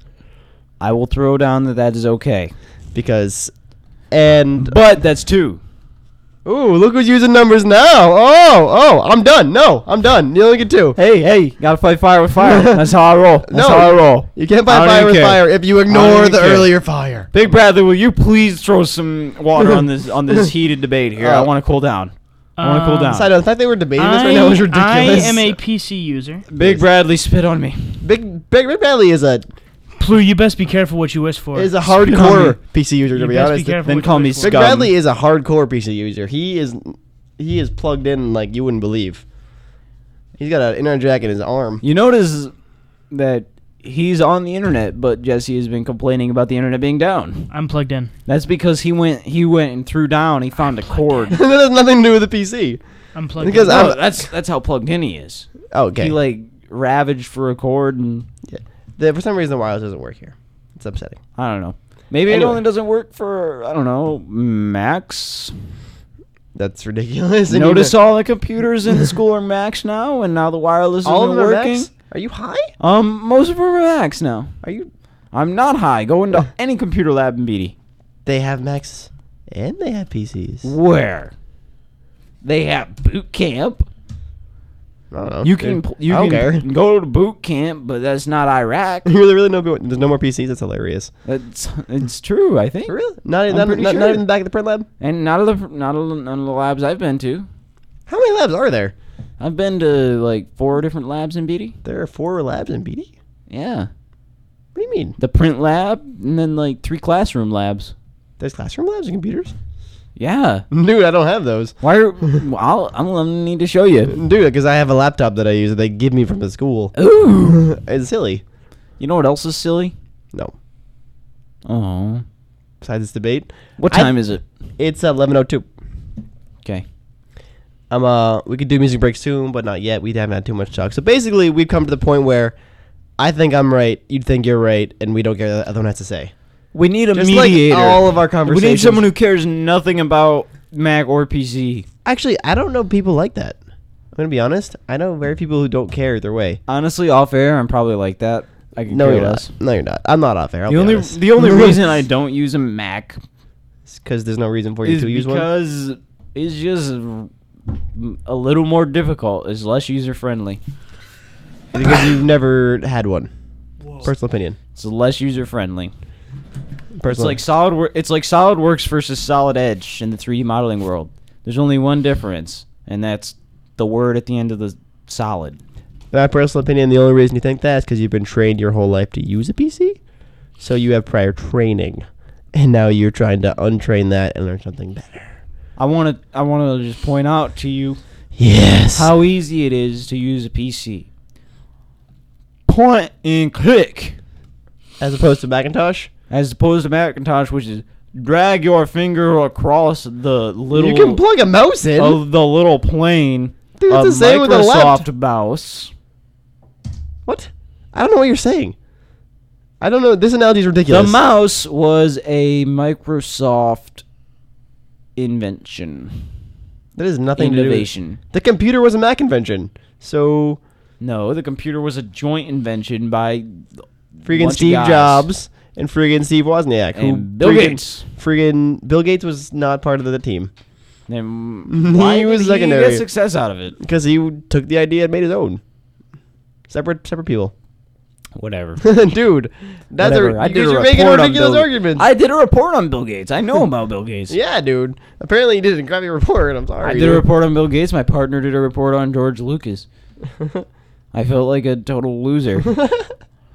I will throw down that that is okay. because, and But that's two. ooh, look who's using numbers now. Oh, oh, I'm done. No, I'm done. You only get two. Hey, hey, gotta fight fire with fire. That's how I roll. That's No. how I roll. You can't fight fire with care. fire if you ignore the care. earlier fire. Big Bradley, will you please throw some water on this on this heated debate here? I Uh, want to cool down. I want to cool um, down. Side note, the fact they were debating this I, right now is ridiculous. I am a PC user. Big Bradley, spit on me. big Big Rick Bradley is a Plu, you best be careful what you wish for. is a hardcore me. PC user you to be best honest. be careful Then what you call me wish for. Big Scum. Bradley is a hardcore PC user. He is he is plugged in like you wouldn't believe. He's got an internet jack in his arm. You notice that he's on the internet, but Jesse has been complaining about the internet being down. I'm plugged in. That's because he went he went and threw down. He found a cord. that has nothing to do with the PC. I'm plugged Because in. I'm- No, that's that's how plugged in he is. Okay. He like ravaged for a cord, and The- for some reason, the wireless doesn't work here. It's upsetting. I don't know. Maybe Anyway. it only doesn't work for I don't know Macs. That's ridiculous. And Notice all the computers in the school are Macs now, and now the wireless all isn't working. Macs? Are you high? Um, most of them are Macs now. Are you? I'm not high. Go into any computer lab in BD. They have Macs and they have PCs. Where? They have boot camp. I don't know. You can dude. you I don't can care. go to boot camp, but that's not Iraq. You really, really no. There's no more PCs. That's hilarious. That's it's true. I think. Really? Not, I'm not, pretty not, not sure. even back at the print lab. And not of the not of the, none of the labs I've been to. How many labs are there? I've been to like four different labs in BD. There are four labs in BD. Yeah, What do you mean? the print lab and then like three classroom labs. There's classroom labs and computers. Yeah. Dude, I don't have those. Why? Are, I'll I'm gonna need to show you. Dude, because I have a laptop that I use that they give me from the school. Ooh. it's silly. You know what else is silly? No. Oh. Besides this debate, What I- time is it? it's eleven oh two. Okay. I'm uh we could do music break soon, but not yet. We haven't had too much talk. So basically, we've come to the point where I think I'm right, you think you're right, and we don't care what the other one has to say. We need a Just like mediator. all of our conversations We conversations. need someone who cares nothing about Mac or PC. Actually, I don't know people like that. I'm gonna be honest. I know very people who don't care either way. Honestly, off air, I'm probably like that. I can No, care you're less. not. No, you're not. I'm not off air. I'll The only honest. the only reason I don't use a Mac is because there's no reason for you is to use one. because it's just a little more difficult. It's less user friendly. Because you've never had one. Personal opinion. It's less user friendly. It's like solid. It's like SolidWorks versus Solid Edge in the 3D modeling world. There's only one difference, and that's the word at the end of the solid. my personal opinion. The only reason you think that is because you've been trained your whole life to use a PC, so you have prior training, and now you're trying to untrain that and learn something better. I want to. I want to just point out to you Yes. how easy it is to use a PC. Point and click, As opposed to Macintosh, as opposed to Macintosh, which is drag your finger across the little you can plug a mouse in. of the little plane. Dude, it's the same with a Microsoft mouse. What? I don't know what you're saying. I don't know. This analogy is ridiculous. The mouse was a Microsoft invention. that is nothing to do. Innovation. The computer was a Mac invention. So No, the computer was a joint invention by freaking Steve guys. Jobs and friggin' Steve Wozniak, who And Bill friggin- Gates. Friggin' Bill Gates was not part of the team Then why He was did he secondary. get success out of it? because he took the idea and made his own. Separate, separate people. Whatever. Dude, that's Whatever. a, I did because a you're making report on ridiculous Bill- arguments. I did a report on Bill Gates. I know about Bill Gates. yeah, dude. Apparently you didn't grab your report. I'm sorry. I did a dude. report on Bill Gates. My partner did a report on George Lucas. I felt like a total loser.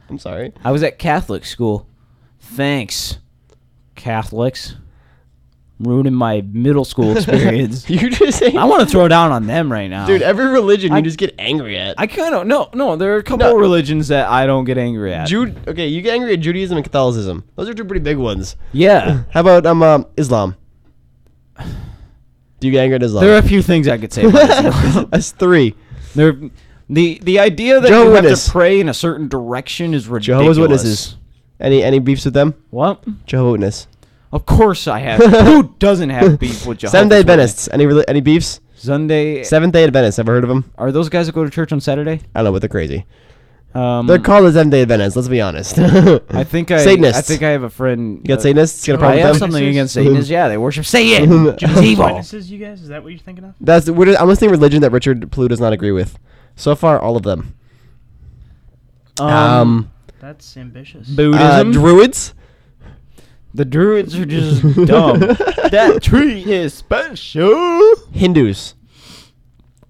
I'm sorry. I was at Catholic school. Thanks, Catholics. Ruining my middle school experience. You just saying, I want to throw down on them right now. dude. Every religion I- you just get angry at. I kind of no, no. There are a couple No. of religions that I don't get angry at. Jude. Okay, you get angry at Judaism and Catholicism. Those are two pretty big ones. yeah, How about um, um Islam? Do you get angry at Islam? there are a few things I could say. About Islam. That's three. there, the the idea that Jehovah's you have Witness. to pray in a certain direction is ridiculous. Jehovah's Witnesses. Any any beefs with them? What? Jehovah's Witness. Of course I have. Who doesn't have beef with Jehovah's Seventh Day Adventists. Any reli- any beefs? Sunday. Seventh Day Adventists. Ever heard of them? Are those guys that go to church on Saturday? I don't know, but they're crazy. Um, They're called the Seventh Day Adventists. Let's be honest. I think I. Satanists. I think I have a friend. You got uh, Satanists? You got a I problem have with them? something against Satanists. Yeah, they worship Satan. He's evil. Witnesses, you guys? Is that what you're thinking of? That's the, we're- I'm listing religion that Richard Plu does not agree with. So far, all of them. Um, Um, That's ambitious. uh, Buddhism. Druids. the Druids are just dumb. that tree is special. Hindus.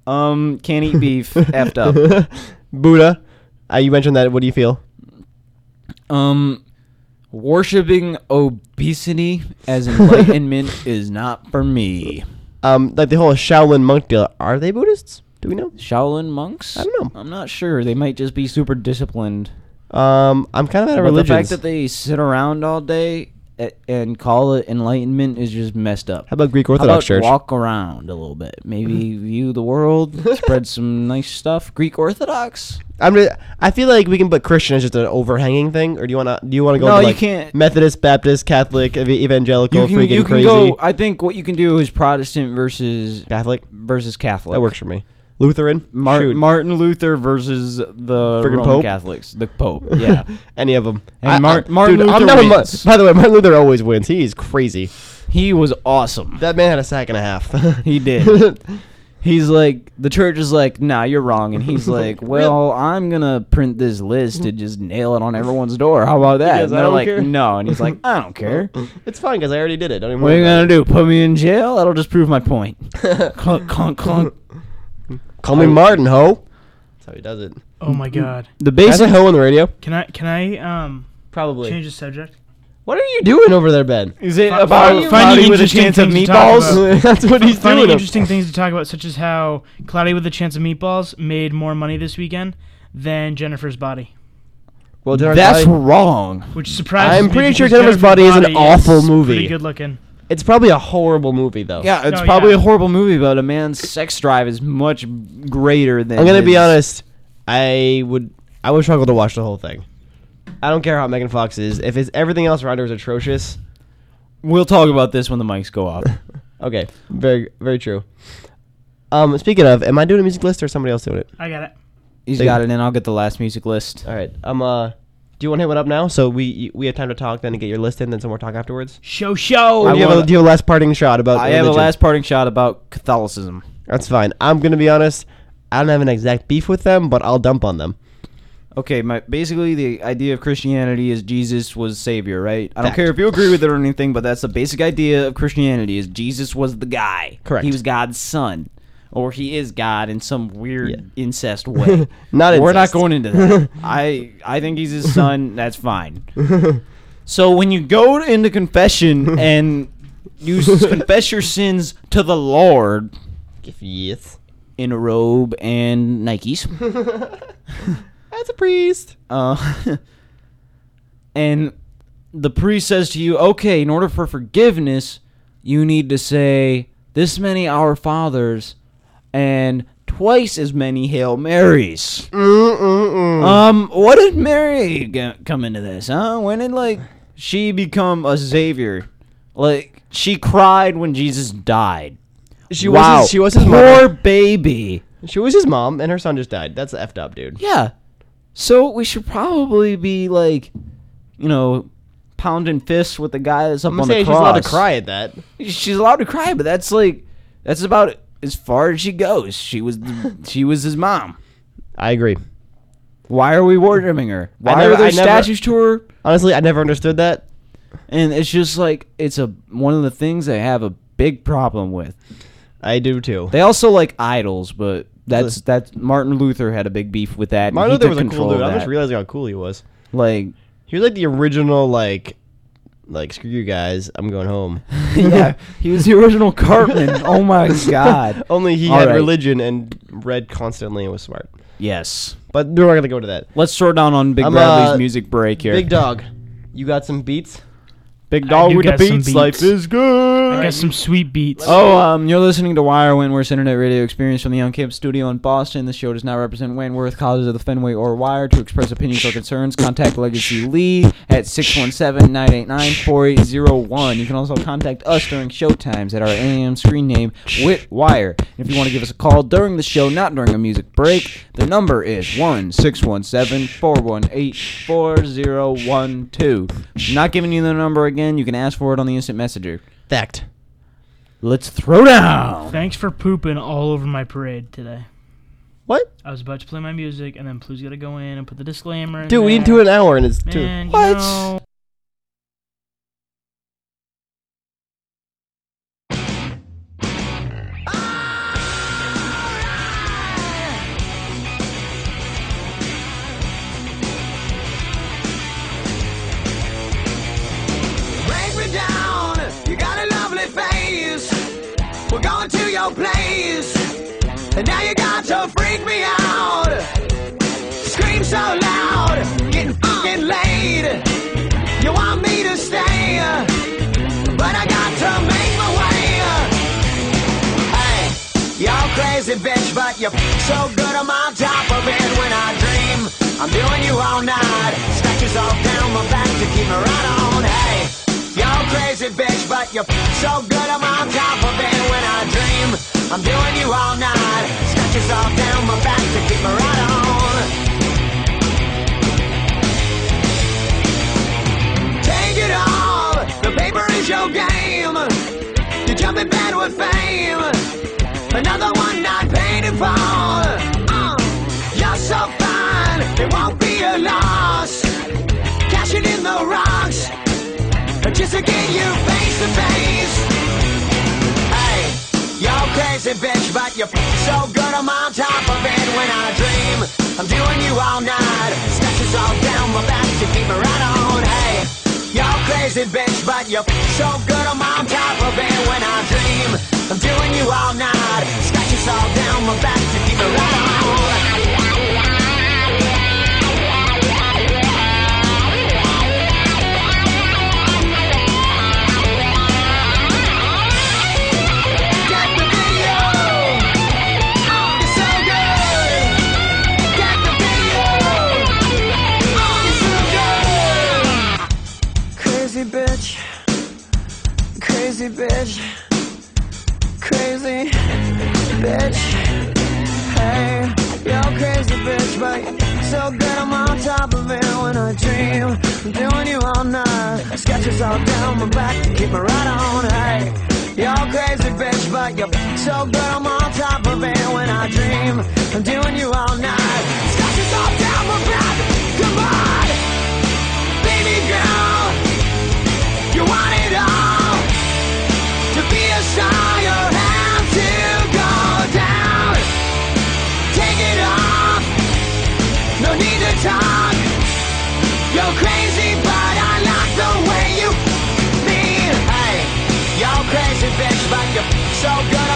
Um, can't eat beef. effed up. Buddha. Uh, you mentioned that. What do you feel? Um, worshiping obesity as enlightenment is not for me. Um, like the whole Shaolin monk deal. Are they Buddhists? Do we know? Shaolin monks? I don't know. I'm not sure. They might just be super disciplined. Um, I'm kind of out of But the fact that they sit around all day a- and call it enlightenment is just messed up. How about Greek How Orthodox about Church? walk around a little bit, maybe view the world, spread some nice stuff. Greek Orthodox? I'm. Re- I feel like we can put Christian as just an overhanging thing, or do you want to? Do you want to go? No, you like, can't- Methodist, Baptist, Catholic, ev- evangelical, You can, freaking you can crazy, go. I think what you can do is Protestant versus Catholic. versus Catholic. That works for me. Lutheran. Mar- Shoot. Martin Luther versus the Friggin' Roman Pope? Catholics, the Pope. Yeah, Any of them. And Mar- Martin Luther wins. By the way, Martin Luther always wins. He's crazy. he was awesome. That man had a sack and a half. He did. He's like, the church is like, nah, you're wrong. And he's like, well, I'm going to print this list and just nail it on everyone's door. How about that? and "I they're don't like, care." no. And he's like, I don't care. it's fine because I already did it. Don't even What are worry you about to do? Put me in jail? That'll just prove my point. clunk, clunk, clunk. It. Call me Martin, ho. That's how he does it. Oh my god. The Can I say basic. ho on the radio? Can I can I um Probably. change the subject? What are you doing over there, Ben? Is it Fi- about finding Cloudy with a interesting chance of things to talk meatballs? That's what he's Finding doing. interesting things to talk about, such as how Cloudy with a Chance of Meatballs made more money this weekend than Jennifer's Body, Well, Jennifer's That's Body- wrong. which surprises I'm me pretty sure because Jennifer's Body is an Body awful movie. Pretty good looking. It's probably a horrible movie, though. Yeah, it's No, probably yeah. a horrible movie, but a man's sex drive is much greater than. I'm gonna be his- honest. I would. I would struggle to watch the whole thing. I don't care how Megan Fox is. If it's everything else around her is atrocious. We'll talk about this when the mics go off. Okay, very very true. Um, speaking of, am I doing a music list or somebody else doing it? I got it. He's They- got it in. I'll get the last music list. All right. I'm Uh. Do you want to hit one up now? So we we have time to talk, then to get your list in, then some more talk afterwards. Show show. Or I do you, have a, do you have a last parting shot about? I have a religion? last parting shot about Catholicism. That's fine. I'm gonna be honest. I don't have an exact beef with them, but I'll dump on them. Okay, my basically the idea of Christianity is Jesus was savior, right? I don't Fact. care if you agree with it or anything, but that's the basic idea of Christianity is Jesus was the guy. Correct. He was God's son. Or he is God in some weird Yeah. incest way. Not We're not going into that. I I think he's his son, that's fine. So when you go into confession and you confess your sins to the Lord Yes. in a robe and Nikes, As a priest. uh, and the priest says to you, okay, in order for forgiveness, you need to say this many Our Fathers and twice as many Hail Marys. Mm-mm-mm. Um, what did Mary g- come into this? Huh? When did like she become a savior? Like she cried when Jesus died. She was wow, his, she was his poor baby. She was his mom, and her son just died. That's effed up, dude. Yeah. So we should probably be like, you know, pounding fists with the guy that's up I'm on the she's allowed to cry at that. She's allowed to cry, but that's like that's about as far as she goes. She was the, she was his mom. I agree. Why are we worshiping her? Why never- are there I never- statues to her? Honestly, I never understood that. And it's just like it's a one of the things I have a big problem with. I do too. They also like idols, but that's that's Martin Luther had a big beef with that. and Martin he Luther took was a control cool dude. of I'm just that. realizing how cool he was. like He was like the original, like, like screw you guys. I'm going home. yeah, he was the original Cartman. oh my god. Only he All had right. religion and read constantly and was smart. Yes. But we're not gonna go to that. Let's throw down on Big I'm, Bradley's uh, music break here. Big dog, you got some beats? Big dog do with the got some beats. Life is good. I got some sweet beats. Oh, um, you're listening to Wire Wentworth's Internet Radio Experience from the On Campus Studio in Boston. This show does not represent Wentworth, Colleges of the Fenway, or Wire. To express opinions or concerns, contact Legacy Lee at 617-989-4801. You can also contact us during show times at our AM screen name, Wit Wire. If you want to give us a call during the show, not during a music break, the number is 1-617-418-4012. Not giving you the number again. You can ask for it on the Instant Messenger. Fact. Let's throw down. Thanks for pooping all over my parade today. What? I was about to play my music, and then Plu's got to go in and put the disclaimer. In Dude, we there. need to an hour and it's two. Man, you What? know- your place. And now you got to freak me out. Scream so loud, getting fucking laid. You want me to stay, but I got to make my way. Hey, y'all crazy bitch, but you're so good I'm on top of it when I dream. I'm doing you all night. Scratches all down my back to keep me right on. Hey, y'all crazy bitch, but you're so good I'm on top of it. I'm doing you all night. Scratches all down my back to keep me right on. Take it all. The paper is your game. You jump in bed with fame. Another one not paid in full. Uh, you're so fine, it won't be a loss. Cashing in the rocks, just to get you face to face. Crazy bitch, but you're so good I'm on top of it when I dream. I'm doing you all night, scratches all down my back to keep me right on. Hey, you're crazy bitch, but you're so good I'm on top of it when I dream. I'm doing you all night, scratches all down my back to keep me right on. Crazy bitch. Crazy bitch. Hey, you're crazy bitch, but you're so good I'm on top of it when I dream. I'm doing you all night. Sketches all down my back to keep me right on. Hey, you're crazy bitch, but you're so good I'm on top of it when I dream. I'm doing you all night. Sketches all down my back. Come on, baby girl, you want it all. Bitch, but you're so good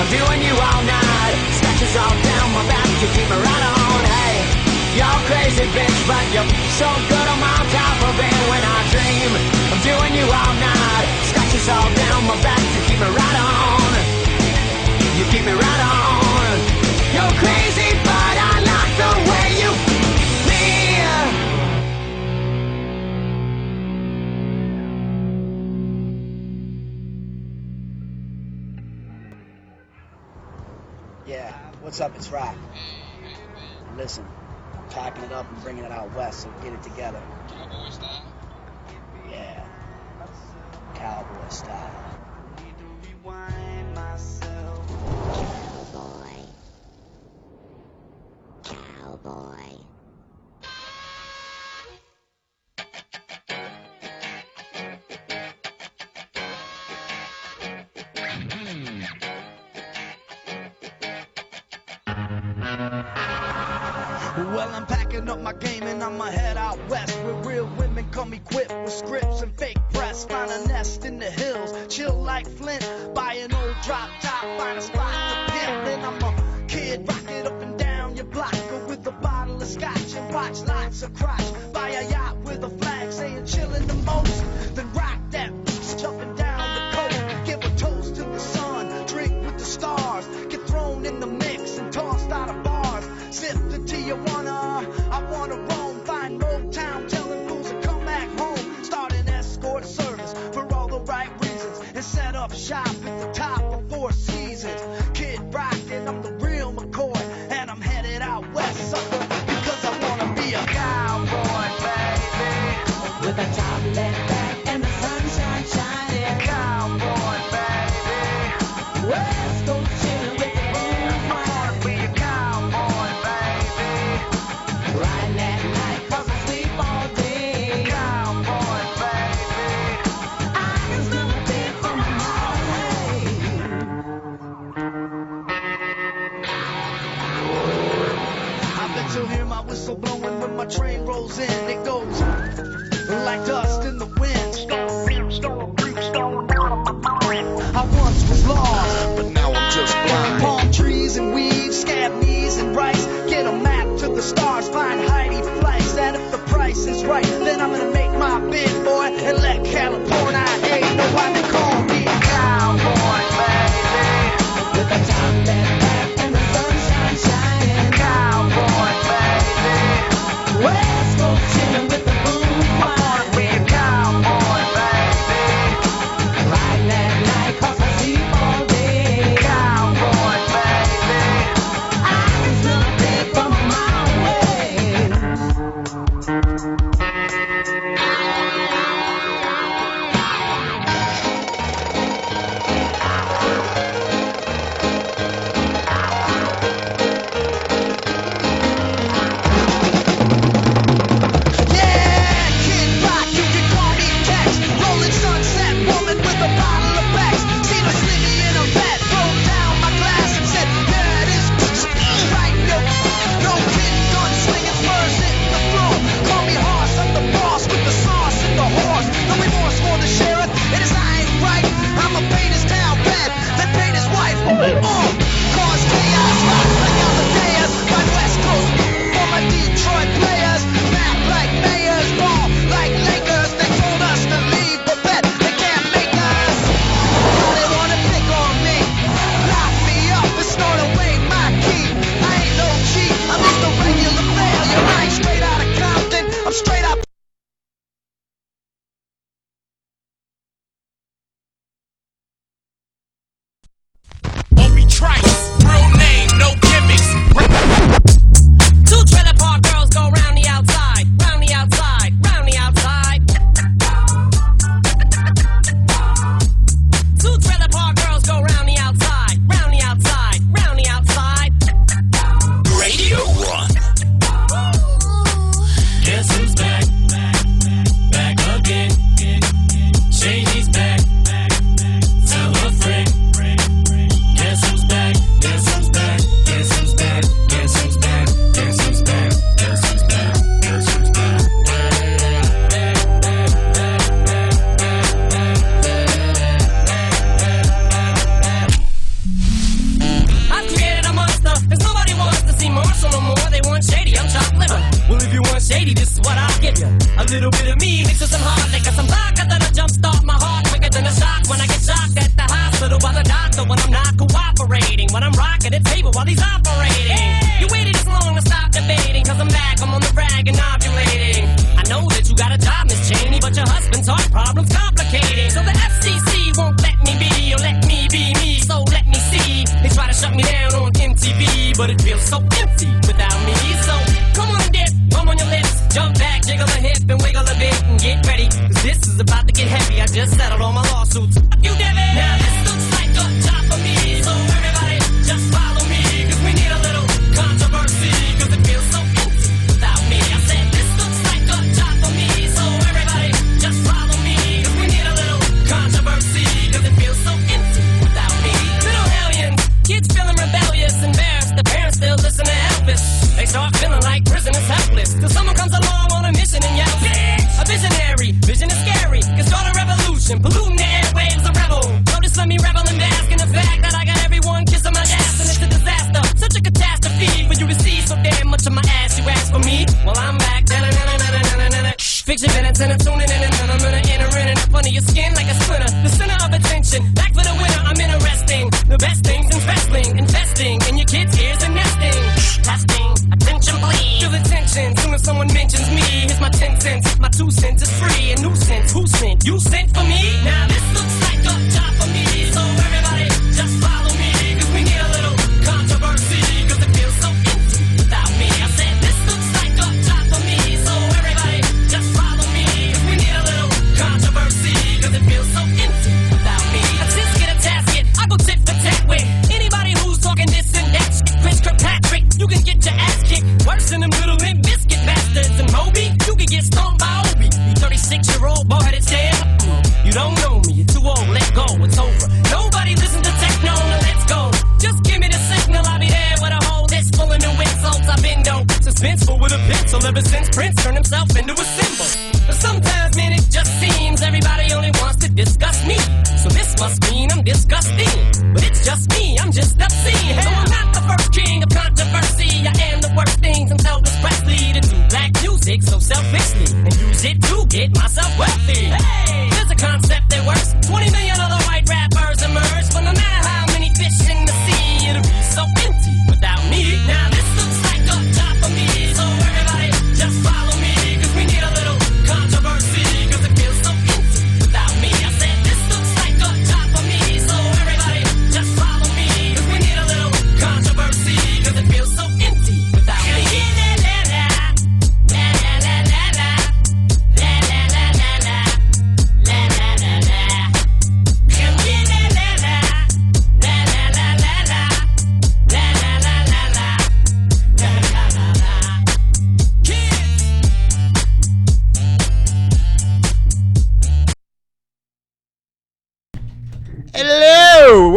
I'm viewing you all night. Sketches all down my back, you keep my ride on hey. Y'all crazy bitch fuck yo. So good on my top of it when I dream. I'm doing you all night, scratches all down my back to keep me right on. You're crazy, bitch, but you're so good I'm on top of it when I dream. I'm doing you all night, scratches all down my back to keep me right on. You keep me right on. You're crazy, but I like the way you feel. Yeah, what's up? It's Rock. Listen, I'm packing it up and bringing it out west, so get it together. Cowboy style? Cowboy. Cowboy. Well, I'm up my game and I'ma head out west where real women come equipped with scripts and fake breasts. Find a nest in the hills, chill like Flint. Buy an old drop top, find a spot to pimp. Then I'm a kid, rock it up and down your block. With a bottle of scotch and watch lots of crotch. Buy a yacht with a flag saying chillin' the most. Then rock that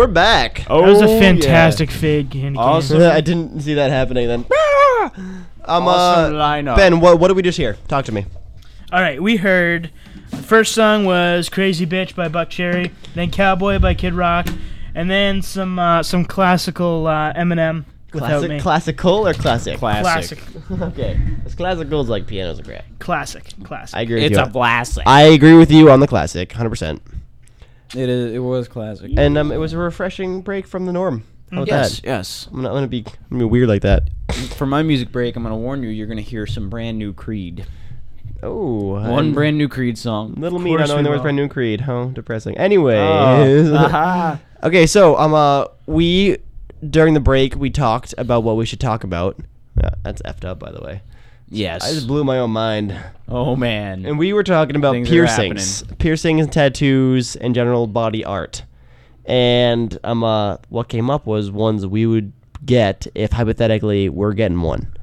we're back. Oh, that was a oh, fantastic yeah. fade awesome. I didn't see that happening then. Ah! I'm uh, awesome uh, lineup. Ben, what what did we just hear? Talk to me. All right, we heard the first song was "Crazy Bitch" by Buckcherry, then "Cowboy" by Kid Rock, and then some uh, some classical uh, Eminem. Classic, classical or classic? Classic. classic. okay, It's classical as like pianos are great. Classic, classic. I agree. With it's you. a classic. I agree with you on the classic, hundred percent. It is. It was classic. And um, it was a refreshing break from the norm. How about yes, that? yes. I'm not gonna be I'm gonna be weird like that. For my music break, I'm gonna warn you. You're gonna hear some brand new Creed. Oh, one brand new Creed song. Little me not knowing there was brand new Creed. huh? depressing. Anyway. Oh. okay, so um, uh, we during the break we talked about what we should talk about. Yeah, that's effed up, by the way. Yes. I just blew my own mind. Oh man. And we were talking about Things piercings, piercings and tattoos and general body art. And um, uh, what came up was ones we would get if hypothetically we're getting one.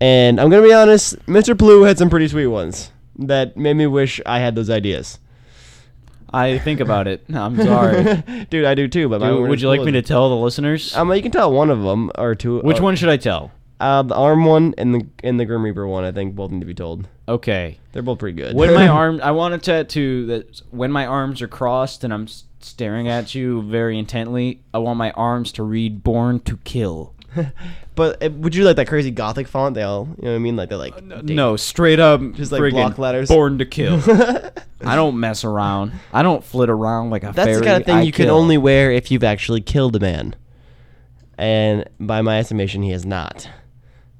And I'm gonna be honest, Mr. Blue had some pretty sweet ones that made me wish I had those ideas. I think about it. I'm sorry, dude. I do too. But dude, would you like me to tell the listeners? Um, you can tell one of them or two. Which uh, one should I tell? Uh, the arm one and the and the Grim Reaper one, I think, both need to be told. Okay, they're both pretty good. When my arm, I want a tattoo that when my arms are crossed and I'm staring at you very intently, I want my arms to read "Born to Kill." but eh, would you like that crazy gothic font? They all, you know what I mean? Like they're like uh, no, no straight up, just like block letters. Born to kill. I don't mess around. I don't flit around like a. That's fairy. the kind of thing I you kill. can only wear if you've actually killed a man, and by my estimation, he has not.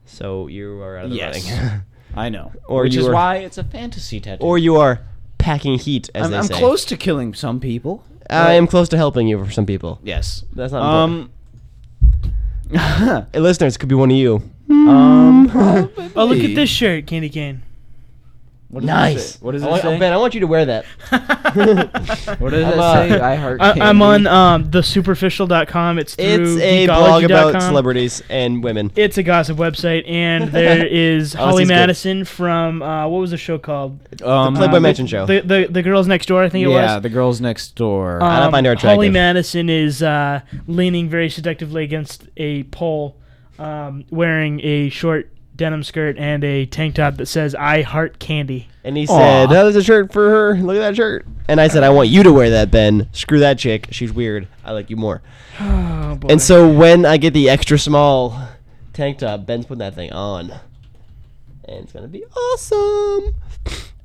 So you are out of the Yes. running. I know. Or Which you is are- why it's a fantasy tattoo. or you are packing heat, as I'm, they I'm say. close to killing some people. I am close to helping you for some people. Yes. That's not Um. Hey, listeners, could be one of you. um. Oh, look at this shirt, Candy Cane. What does It Nice. say? What does I it want- say? Ben, I want you to wear that. What does I'm, it uh, say? I heart. I, I'm on candy. um, thesuperficial.com. It's through It's a blog about Geekologie.com. celebrities and women. It's a gossip website, and there is Oh, Holly this is good. Madison from uh, what was the show called? Um, the Playboy Mansion show. The, the the girls next door, I think it yeah, was. Yeah, the girls next door. I Um, find her attractive. Holly. Madison is uh, leaning very seductively against a pole, um, wearing a short denim skirt and a tank top that says "I heart candy." And he said, "That was a shirt for her. Look at that shirt." And I said, "I want you to wear that, Ben. Screw that chick. She's weird. I like you more." Oh boy. And so when I get the extra small tank top, Ben's putting that thing on, and it's gonna be awesome.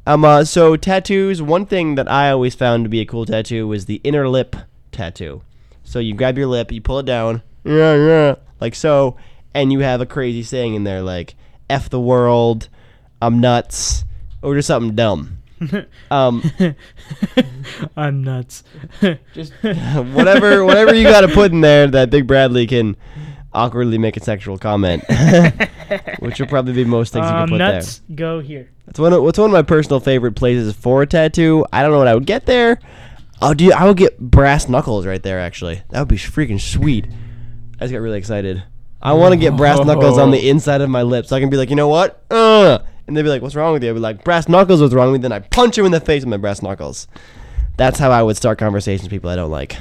Um, uh, so tattoos. One thing that I always found to be a cool tattoo was the inner lip tattoo. So you grab your lip, you pull it down, yeah, yeah, like so, and you have a crazy saying in there like "f the world," "I'm nuts," or just something dumb. Um, I'm nuts. just whatever whatever you got to put in there that Big Bradley can awkwardly make a sexual comment, which will probably be most things you can um, put nuts, go here. That's one. Of, what's one of my personal favorite places for a tattoo. I don't know what I would get there. Oh, dude, I would get brass knuckles right there. Actually, that would be freaking sweet. I just got really excited. I want to get brass knuckles on the inside of my lips, so I can be like, you know what? Uh, and they'd be like, "What's wrong with you?" I'd be like, "Brass knuckles was wrong with me." Then I punch him in the face with my brass knuckles. That's how I would start conversations with people I don't like.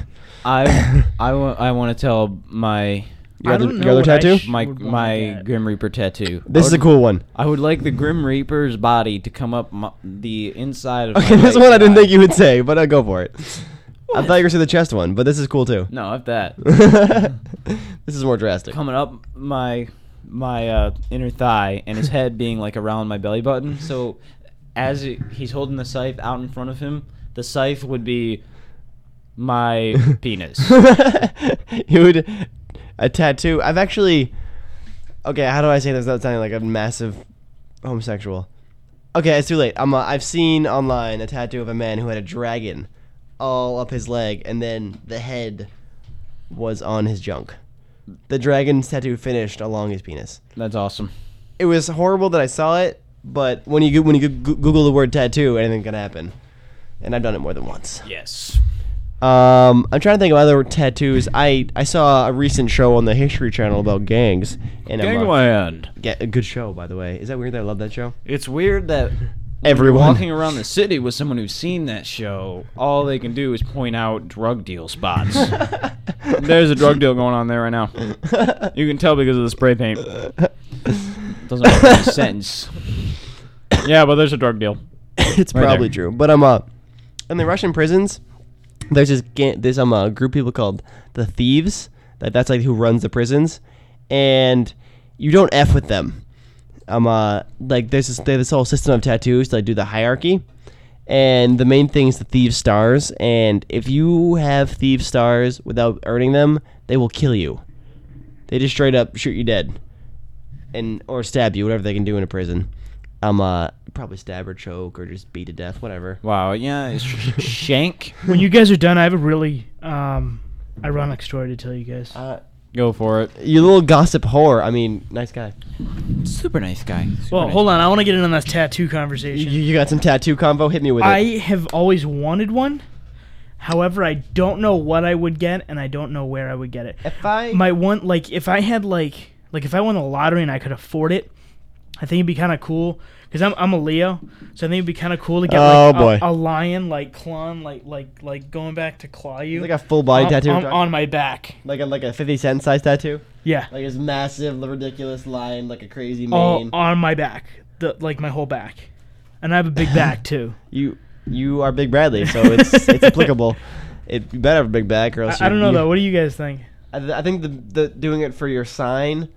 I I, wa- I want to tell my Your I other, don't your other tattoo? sh- my my that. Grim Reaper tattoo. This I is a cool one. I would like the Grim Reaper's body to come up my, the inside of. Okay, my this right one I didn't think you would say, but I'll go for it. I thought you were gonna say the chest one, but this is cool too. No, if that this is more drastic. coming up my my uh, inner thigh and his head being like around my belly button. So as it, he's holding the scythe out in front of him, the scythe would be my penis. you would a tattoo. I've actually. Okay, how do I say this without sounding like a massive homosexual? Okay, it's too late. I'm. Uh, I've seen online a tattoo of a man who had a dragon all up his leg, and then the head was on his junk. The dragon's tattoo finished along his penis. That's awesome. It was horrible that I saw it, but when you go- when you go- Google the word tattoo, anything can happen. And I've done it more than once. Yes. Um, I'm trying to think of other tattoos. I I saw a recent show on the History Channel about gangs. And I'm, uh, Gangland. Get a good show, by the way. Is that weird that I love that show? It's weird that Everyone. walking around the city with someone who's seen that show, all they can do is point out drug deal spots. There's a drug deal going on there right now. You can tell because of the spray paint. Doesn't make any sense. Yeah, but there's a drug deal. it's Right probably there. true. But I'm uh, in the Russian prisons, there's this ga- this um uh, group of people called the thieves. That that's like who runs the prisons, and you don't f with them. Um uh like there's this there's this whole system of tattoos to like do the hierarchy, and the main thing is the thieves stars. And if you have thieves stars without earning them, they will kill you. They just straight up shoot you dead, and or stab you, whatever they can do in a prison. Um, uh, probably stab or choke or just beat to death, whatever. Wow, yeah, it's shank. When you guys are done, I have a really um, ironic story to tell you guys. Uh, Go for it. You little gossip whore. I mean, nice guy. Super nice guy. Super well, nice hold guy. on. I want to get in on this tattoo You, conversation. you got some tattoo combo? Hit me with I it. I have always wanted one. However, I don't know what I would get, and I don't know where I would get it. If I My one, like, if I had like, like, if I won the lottery and I could afford it, I think it'd be kind of cool. Cause I'm I'm a Leo, so I think it'd be kind of cool to get Oh, like boy. A, a lion like clawing like like like going back to claw you like a full body on, tattoo, on, on my back. like a like a fifty cent size tattoo, Yeah, like his massive, ridiculous line, like a crazy all mane. on my back, the like my whole back, and I have a big back too. You you are Big Bradley, so it's it's applicable. It you better have a big back, or else I, I don't know you- though. What do you guys think? I, th- I think the the doing it for your sign,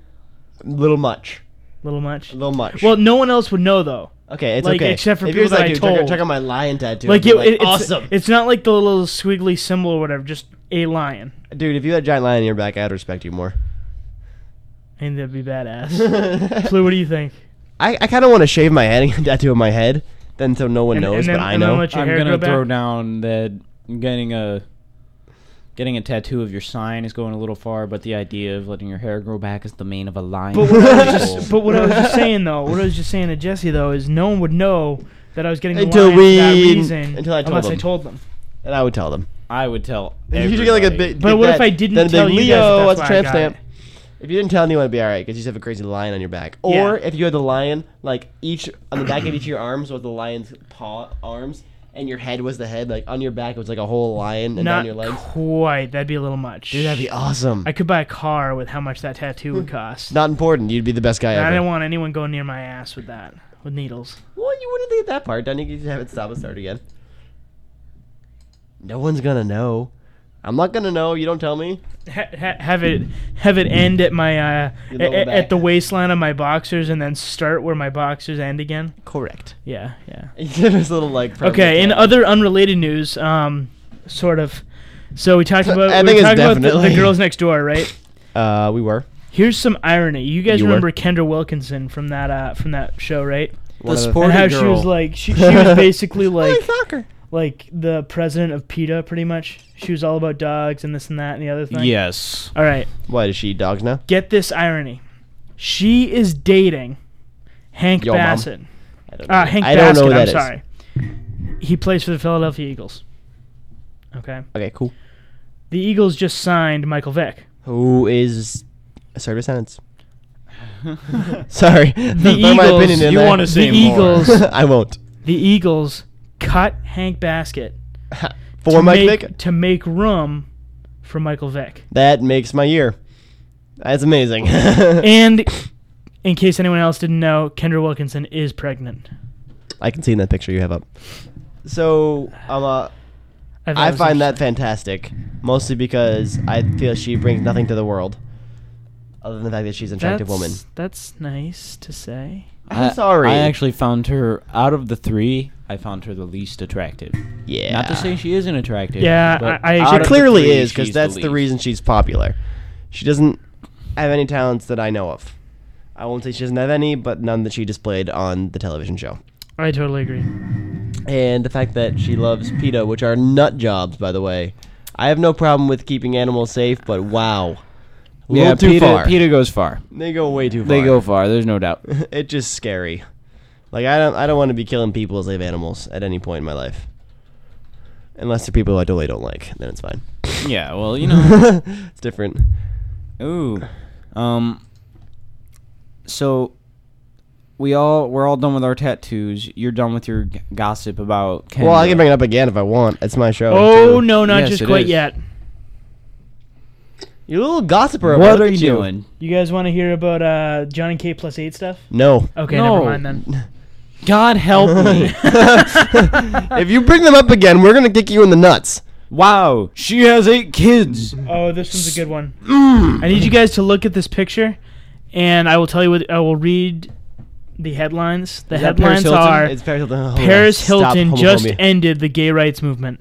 little much, little much. a little much. Well, no one else would know though. okay, it's like, okay. except for if people just that I like, "Dude, check, told." check out my lion tattoo. Like, it, like, it- it's, awesome, It's not like the little squiggly symbol or whatever. Just a lion. dude. If you had a giant lion in your back, I'd respect you more. And that'd be badass. Plu, what do you think? I, I kind of want to shave my head and get a tattoo of my head, then so no one And- knows, and then- but I know. I'm gonna grow back? throw down that I'm getting a getting a tattoo of your sign is going a little far, but the idea of letting your hair grow back is the mane of a lion. But what, I was just, but what I was just saying though, what I was just saying to Jesse though, is no one would know that I was getting the Until lion for that reason until I told unless I told them. and I would tell them. I would tell. You should get like a big. But big what if I didn't then a big tell you guys that Leo that's as a tramp stamp. it? If you didn't tell anyone, it'd be all right because you just have a crazy lion on your back. Or Yeah. if you had the lion, like each on the back of each of your arms was the lion's paw arms, and your head was the head. Like on your back, it was like a whole lion, and Not down your legs. quite. That'd be a little much. Dude, that'd be awesome. I could buy a car with how much that tattoo would hmm. cost. Not important. You'd be the best guy I ever. didn't want anyone going near my ass with that, with needles. Well, you wouldn't think that part. Then you could just have it stop and start again. No one's gonna know. I'm not gonna know. You don't tell me. Ha- ha- have it have it end at my uh, Your a- lower a- back. at the waistline of my boxers and then start where my boxers end again. Correct. Yeah, yeah. There's a little like. Okay. In other unrelated news, um, sort of. So we talked about I we think were it's talking about the, the definitely- girls next door, right? Uh, we were. Here's some irony. You guys You were? remember Kendra Wilkinson from that uh, from that show, right? One of the- sporty and how she was like she, she was basically like soccer. Like the president of PETA, pretty much. She was all about dogs and this and that and the other thing. Yes. All right. Why does she eat dogs now? Get this irony. She is dating Hank Yo, Mom. Baskett. I don't know. Uh, Hank I don't know who that I'm is. sorry. He plays for the Philadelphia Eagles. Okay. Okay, cool. The Eagles just signed Michael Vick. Who is a service sentence? Sorry, The Throw my Eagles- opinion in you wanna say the more. Eagles I won't. the Eagles cut Hank Baskett For Mike make, Vick, to make room for Michael Vick. that makes my year. That's amazing. And in case anyone else didn't know, Kendra Wilkinson is pregnant. I can see in that picture you have up. So, um, uh, it I find that fantastic, mostly because I feel she brings nothing to the world, other than the fact that she's an attractive woman. That's- That's nice to say. I'm I- sorry. I actually found her out of the three. I found her the least attractive. Yeah. Not to say she isn't attractive. Yeah, but I- I out agree. the clearly three, is because that's the, least. reason she's popular. She doesn't have any talents that I know of. I won't say she doesn't have any, but none that she displayed on the television show. I totally agree. And the fact that she loves PETA, which are nut jobs, by the way. I have no problem with keeping animals safe, but wow. A little Yeah, too PETA, far. PETA goes far. They go way too far. They go far. There's no doubt. it's just scary. Like I don't I don't want to be killing people as they have animals at any point in my life. Unless they're people I totally don't like, then it's fine. yeah. Well, you know. it's different. Ooh. Um. So. We all we're all done with our tattoos. You're done with your g- gossip about. Kendra. Well, I can bring it up again if I want. It's my show. Oh too. no, not Yes, just it quite is. yet. You little gossiper. What look are you doing? You guys want to hear about uh, Johnny K plus eight stuff? No. Okay, No. never mind then. God help me! if you bring them up again, we're gonna kick you in the nuts. wow, she has eight kids. Oh, this one's a good one. Mm. I need you guys to look at this picture, and I will tell you what I will read. The headlines. The Is that Paris headlines Hilton? are It's Paris Hilton. Oh, Paris stop Hilton just homophobia. ended the gay rights movement.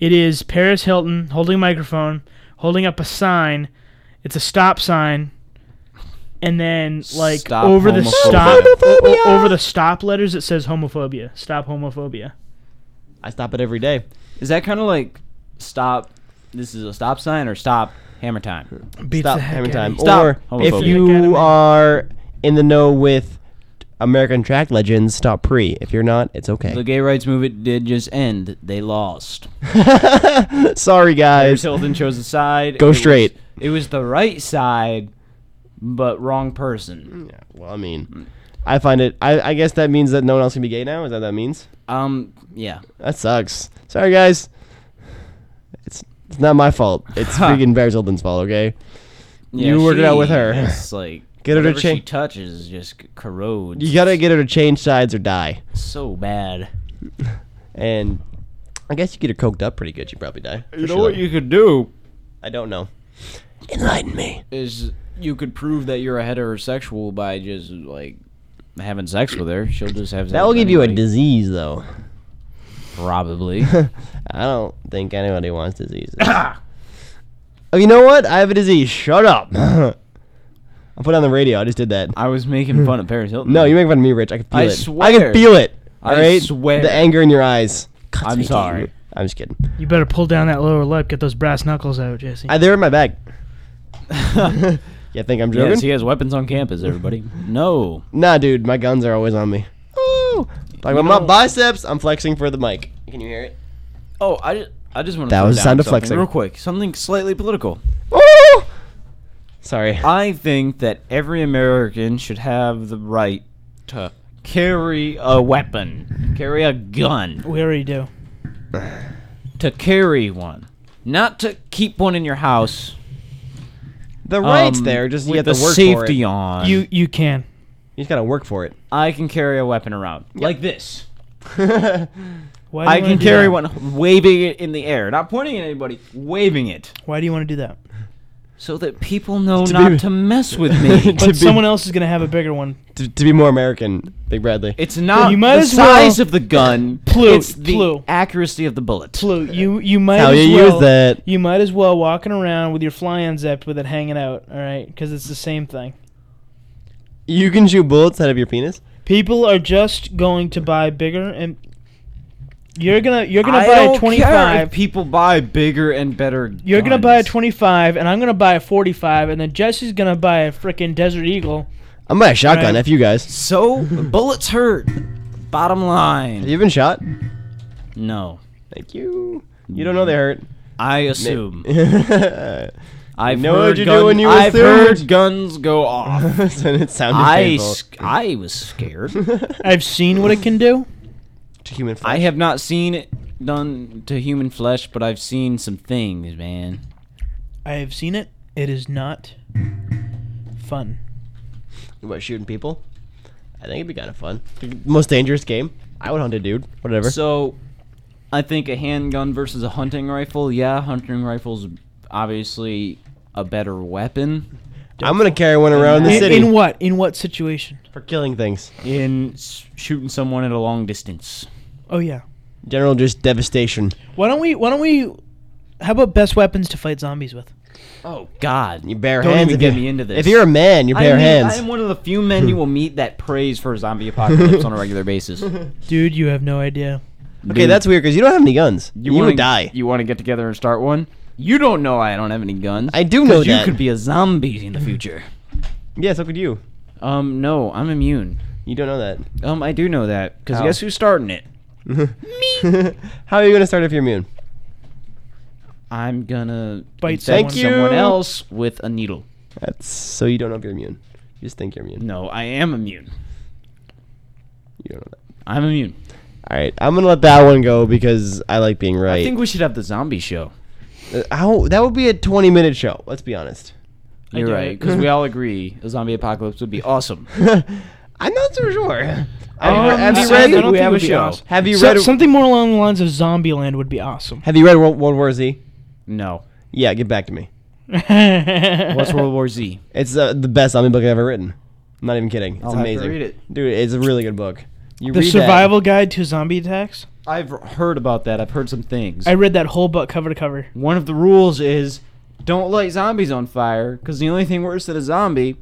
It is Paris Hilton holding a microphone, holding up a sign. It's a stop sign. And then like Stop over the homophobia. stop o- o- over the stop letters it says homophobia. Stop homophobia. I stop it every day. Is that kind of like stop? This is a stop sign or stop hammer time? Beats Stop the heck hammer out time. of. Stop Or homophobia. if Heck you are in the know with American track legends, stop pre. If you're not, it's okay. The gay rights movement did just end. They lost. Sorry, Paris guys. Hilton chose a side. Go It was- straight. it was the right side, but wrong person. Yeah, well, I mean, I find it. I, I guess that means that no one else can be gay now. Is that what that means? Um, yeah. That sucks. Sorry, guys. It's it's not my fault. It's freaking Paris Hilton's fault. Okay. yeah You work it out with her. is, like Get her to whatever she change- touches just corrodes. You gotta get her to change sides or die. so bad. And I guess you get her coked up pretty good. you'd probably die. You know what you could do? I don't know. Enlighten me. Is you could prove that you're a heterosexual by just like having sex with her. She'll just have. That will give you a disease, though. Probably. I don't think anybody wants diseases. oh, you know what? I have a disease. Shut up. I'll put it on the radio. I just did that. I was making fun of Paris Hilton. No, you make fun of me, Rich. I can feel I it. I swear. can feel it. I All right. swear. The anger in your eyes. Cuts I'm me deep. sorry. I'm just kidding. You better pull down that lower lip. Get those brass knuckles out, Jesse. I, they're in my bag. you think I'm joking? Yes, he has weapons on campus. Everybody. No. Nah, dude, my guns are always on me. Ooh. Like You my know- biceps, I'm flexing for the mic. Can you hear it? Oh, I just, I just want to. That was the sound of flexing. real quick. Something slightly political. Ooh. Sorry. I think that every American should have the right to carry a weapon, carry a gun, We already do. to carry one, not to keep one in your house. The right's um, there, just you with have to the work safety for it. on. You you can. You just gotta work for it. I can carry a weapon around like this. Why do you I wanna can do carry that? one, waving it in the air, not pointing at anybody, waving it, Why do you want to do that? So that people know To not be- to mess with me. But someone else is gonna have a bigger one. To, to be more American, Big Bradley. It's not you might the as well- size of the gun. Plu- it's the Plu. accuracy of the bullet. Plu, you you might How as you well use that. you might as well walking around with your fly unzipped with it hanging out. All right, because it's the same thing. You can shoot bullets out of your penis. People are just going to buy bigger and you're gonna you're gonna I buy don't a twenty care five. people buy bigger and better. You're gonna buy a guns. 25, and I'm gonna buy a 45, and then Jesse's gonna buy a freaking Desert Eagle. I'm by a shotgun. Right. F you guys. So bullets hurt. Bottom line. Have you been shot? No, Thank you. You don't know they hurt. I assume. I I've know heard what you gun- do when you I've assumed. heard guns go off. and it sounded I painful. sc- I was scared. I've seen what it can do. To human flesh. I have not seen it done to human flesh, but I've seen some things, man. I have seen it. It is not fun. What shooting people? I think it'd be kind of fun. The most dangerous game. I would hunt a dude. Whatever. So, I think a handgun versus a hunting rifle. Yeah, hunting rifle's obviously a better weapon I'm gonna carry one around the In, city in what? In what situation? for killing things. in s- shooting someone at a long distance. Oh yeah. General just devastation. Why don't we? Why don't we? How about best weapons to fight zombies with? Oh God! You bare Don't hands. even if get me into this. If you're a man, you I bare mean, hands. I am one of the few men you will meet that prays for a zombie apocalypse on a regular basis. Dude, you have no idea. okay, that's weird because you don't have any guns. You, wanna, would die. You want to get together and start one? You don't know I don't have any guns. I do know 'Cause you could be a zombie in the future. Yeah, so could you. Um, no, I'm immune. You don't know that. Um, I do know that because How? guess who's starting it? How are you gonna start if you're immune? I'm gonna Bite infect someone. someone you. else with a needle. That's so you don't know if you're immune. You just think you're immune. No, I am immune. You don't know that. I'm immune. All right, I'm gonna let that one go because I like being right. I think we should have the zombie show. Uh, how that would be a 20 minute show. Let's be honest. You're do right because we all agree a zombie apocalypse would be awesome. I'm not so sure. Have Um, you, re- have I- you I read? don't we think have we a should. show. Have you So- read? something more along the lines of Zombieland would be awesome. Have you read World, World War Z? no. Yeah, get back to me. What's World War Z? It's uh, the best zombie book I've ever written. I'm not even kidding. It's I'll have to amazing. read it. Dude, it's a really good book. You the read that. Survival Guide to Zombie Attacks. I've heard about that. I've heard some things. I read that whole book cover to cover. One of the rules is don't light zombies on fire because the only thing worse than a zombie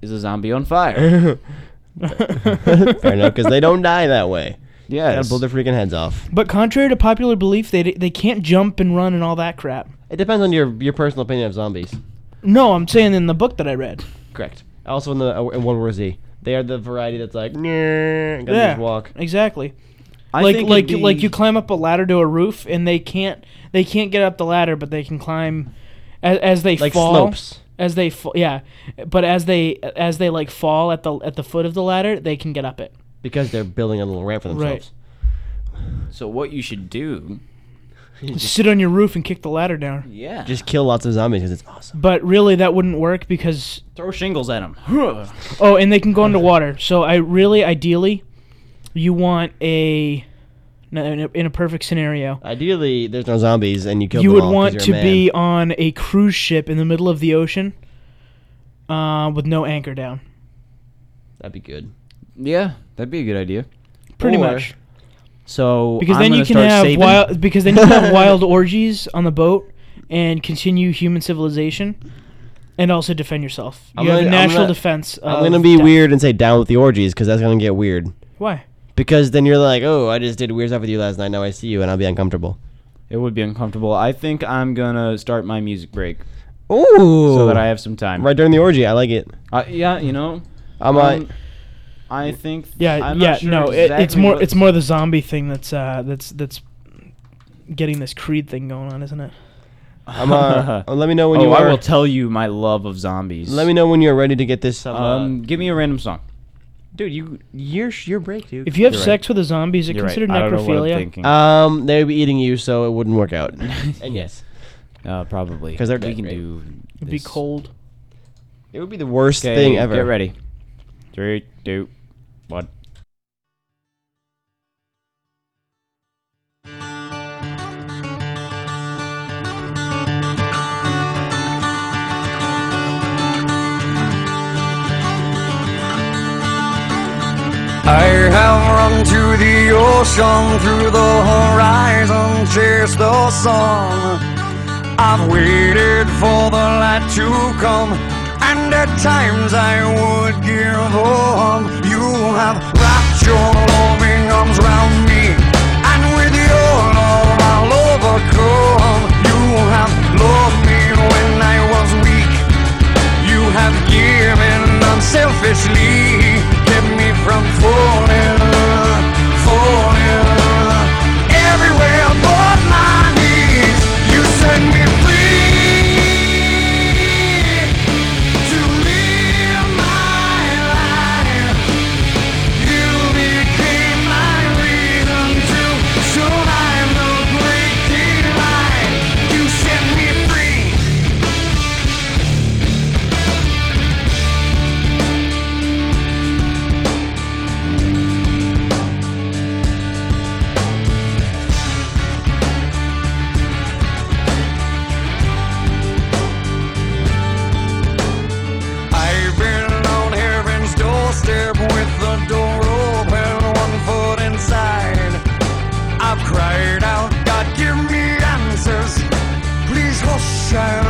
is a zombie on fire. Fair enough, because they don't die that way. yes. Gotta blow their freaking heads off. But contrary to popular belief, they they can't jump and run and all that crap. It depends on your your personal opinion of zombies. No, I'm saying in the book that I read. Correct. Also in the uh, in World War Z, they are the variety that's like, Yeah. just walk. Exactly. I like think like it'd like you climb up a ladder to a roof and they can't they can't get up the ladder, but they can climb as, as they Like fall. slopes. As they fall, yeah, but as they as they like fall at the at the foot of the ladder, they can get up it. Because they're building a little ramp for Right. themselves. So what you should do? Just Sit on your roof and kick the ladder down. Yeah. Just kill lots of zombies because it's awesome. But really, that wouldn't work because throw shingles at them. oh, and they can go underwater. So I really, ideally, you want a in a, in a, perfect scenario. Ideally, there's no zombies, and you kill you them would all 'cause want you're to be on a cruise ship in the middle of the ocean, uh, with no anchor down. That'd be good. Yeah, that'd be a good idea. Pretty Or- much. So Because I'm then you gonna can start have saving. wild. Because then you can have wild orgies on the boat and continue human civilization, and also defend yourself. You I'm have gonna- a I'm natural gonna- defense. I'm of gonna be death. weird and say down with the orgies because that's gonna get weird. Why? Because then you're like, oh, I just did weird stuff with you last night. Now I see you, and I'll be uncomfortable. It would be uncomfortable. I think I'm gonna start my music break Ooh. so that I have some time. right during the orgy. I like it. Uh, yeah, you know. I'm uh, um, I think. Yeah, I'm yeah. sure no, it, it's more. It's more the zombie thing that's uh, that's that's getting this Creed thing going on, isn't it? I'm uh, let me know when you. oh, you I are. will tell you my love of zombies. let me know when you're ready to get this. Some, uh, Um, give me a random song. Dude, you your your break, dude. If you have You're right. sex with a zombie, is it You're right. considered I don't know what I'm necrophilia? thinking. um, they would be eating you, so it wouldn't work out. and yes, Uh, probably 'Cause they're we dead, can right? do. It'd be this. cold. it would be the worst thing ever. Get ready. Three, two, one. I have run to the ocean, through the horizon, chased the sun. I've waited for the light to come, and at times I would give up. You have wrapped your loving arms round me, and with your love I'll overcome. You have loved me when I was weak. You have given unselfishly, from falling. try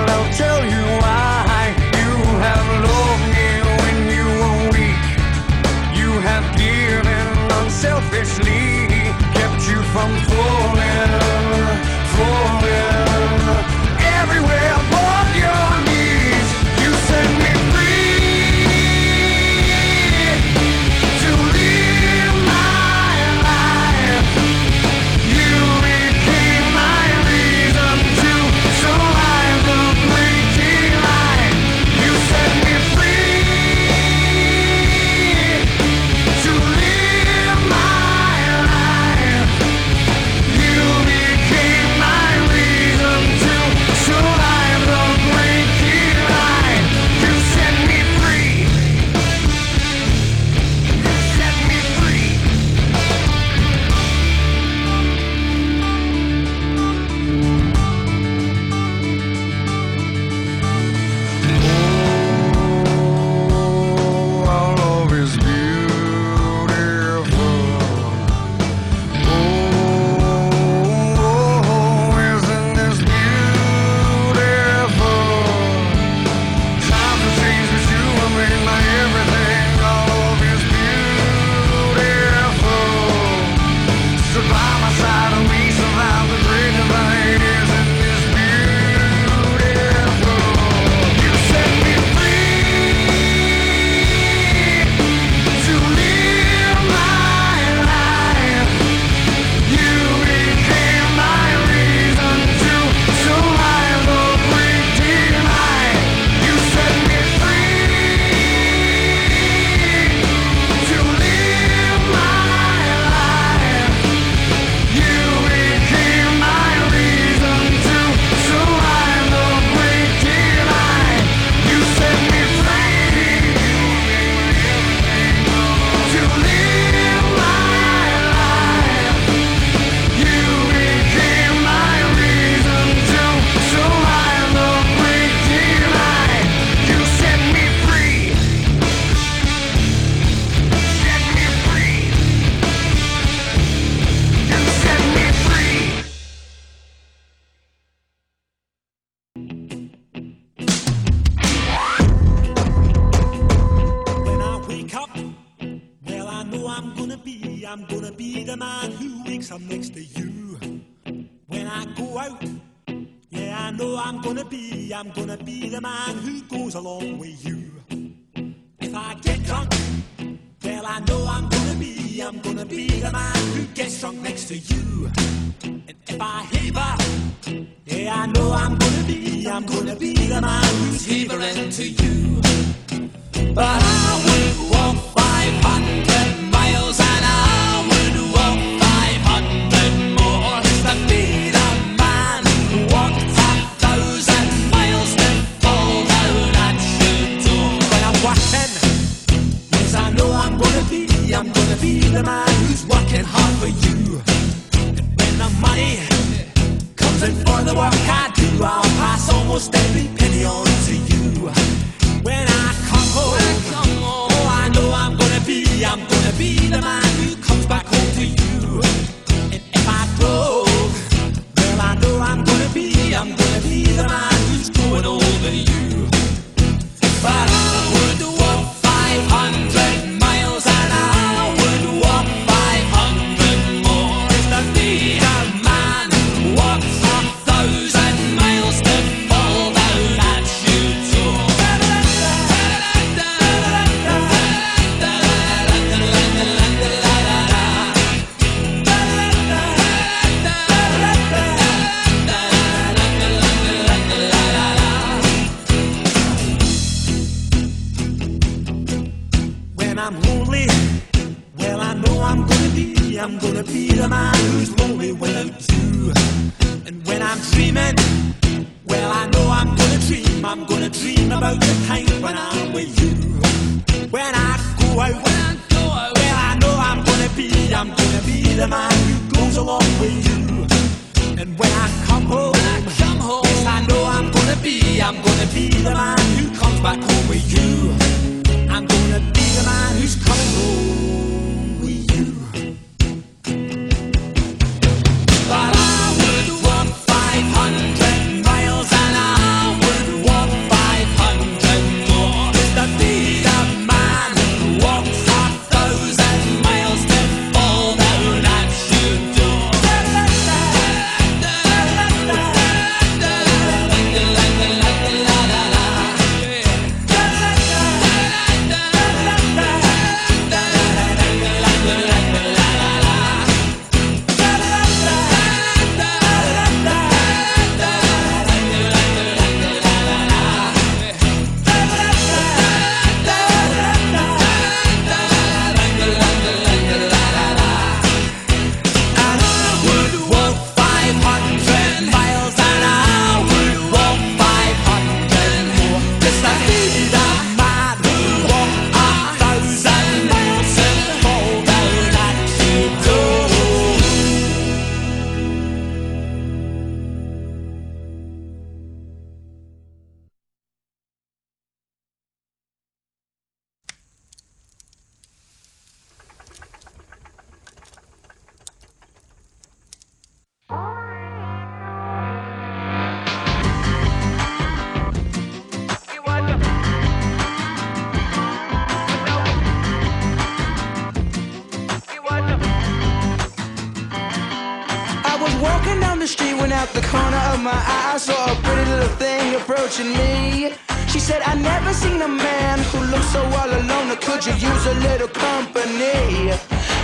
the street when out the corner of my eye I saw a pretty little thing approaching me. She said, I never seen a man who looks so all alone. Could you use a little company?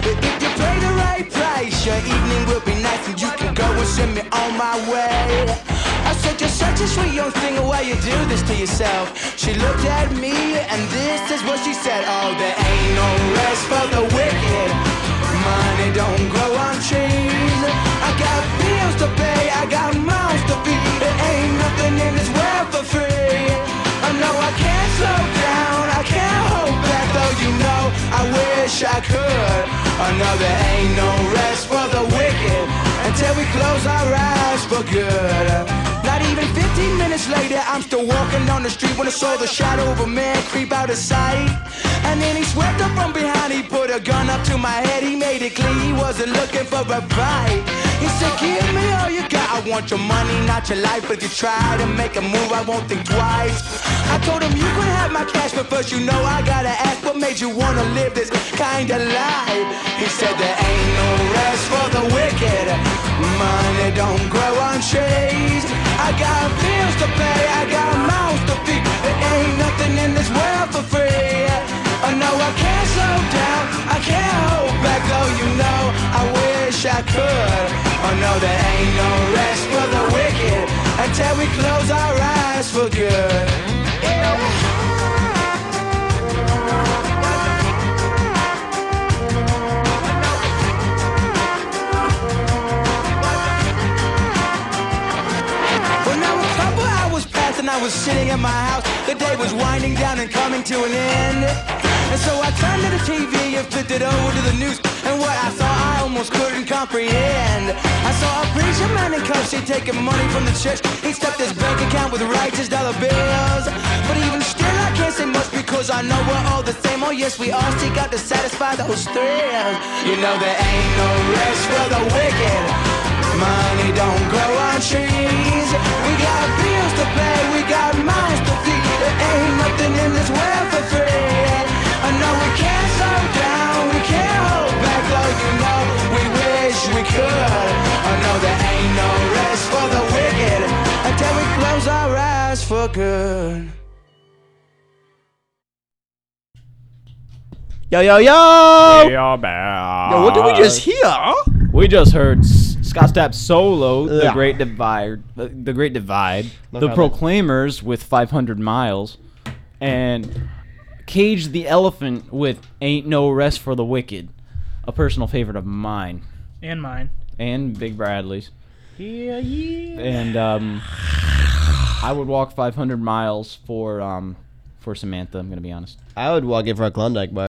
But if you pay the right price, your evening will be nice and you can go and send me on my way. I said, you're such a sweet young thing, why you do this to yourself? She looked at me and this is what she said. Oh, there ain't no rest for the wicked. Money don't grow on trees got bills to pay, I got mouths to feed. Ain't nothing in this world for free. I know I can't slow down, I can't hold back, though you know I wish I could. I know there ain't no rest for the wicked until we close our eyes for good years later, I'm still walking down the street when I saw the shadow of a man creep out of sight. And then he swept up from behind, he put a gun up to my head, he made it clear he wasn't looking for a fight. He said, give me all you got, I want your money, not your life, but if you try to make a move, I won't think twice. I told him, you can have my cash, but first you know I gotta ask, what made you wanna live this kind of life? He said, there ain't no rest for the wicked, money don't grow on trees. I got bills to pay, I got mouths to feed. There ain't nothing in this world for free. Oh no, I can't slow down, I can't hold back, though you know I wish I could. Oh no, there ain't no rest for the wicked until we close our eyes for good. Well, I was sitting in my house. The day was winding down and coming to an end. And so I turned to the TV and flipped it over to the news. And what I saw, I almost couldn't comprehend. I saw a preacher man in he taking money from the church. He stuffed his bank account with righteous dollar bills. But even still, I can't say much because I know we're all the same. Oh, yes, we all seek out to satisfy those thrills. You know, there ain't no rest for the wicked. Money don't grow on trees. We got bills to pay, we got mouths to feed. There ain't nothing in this world for free. I know we can't slow down, we can't hold back, though you know we wish we could. I know there ain't no rest for the wicked until we close our eyes for good. Yo, yo, yo! Yo, what did we just hear? We just heard S- Scott Stapp solo, the Great Divide, the, the Great Divide, Look the how Proclaimers with 500 miles, and Cage the Elephant with Ain't No Rest for the Wicked, a personal favorite of mine And mine. and Big Bradley's. Yeah, yeah. And um, I would walk 500 miles for um, for Samantha. I'm gonna be honest. I would walk in for a Klondike bar.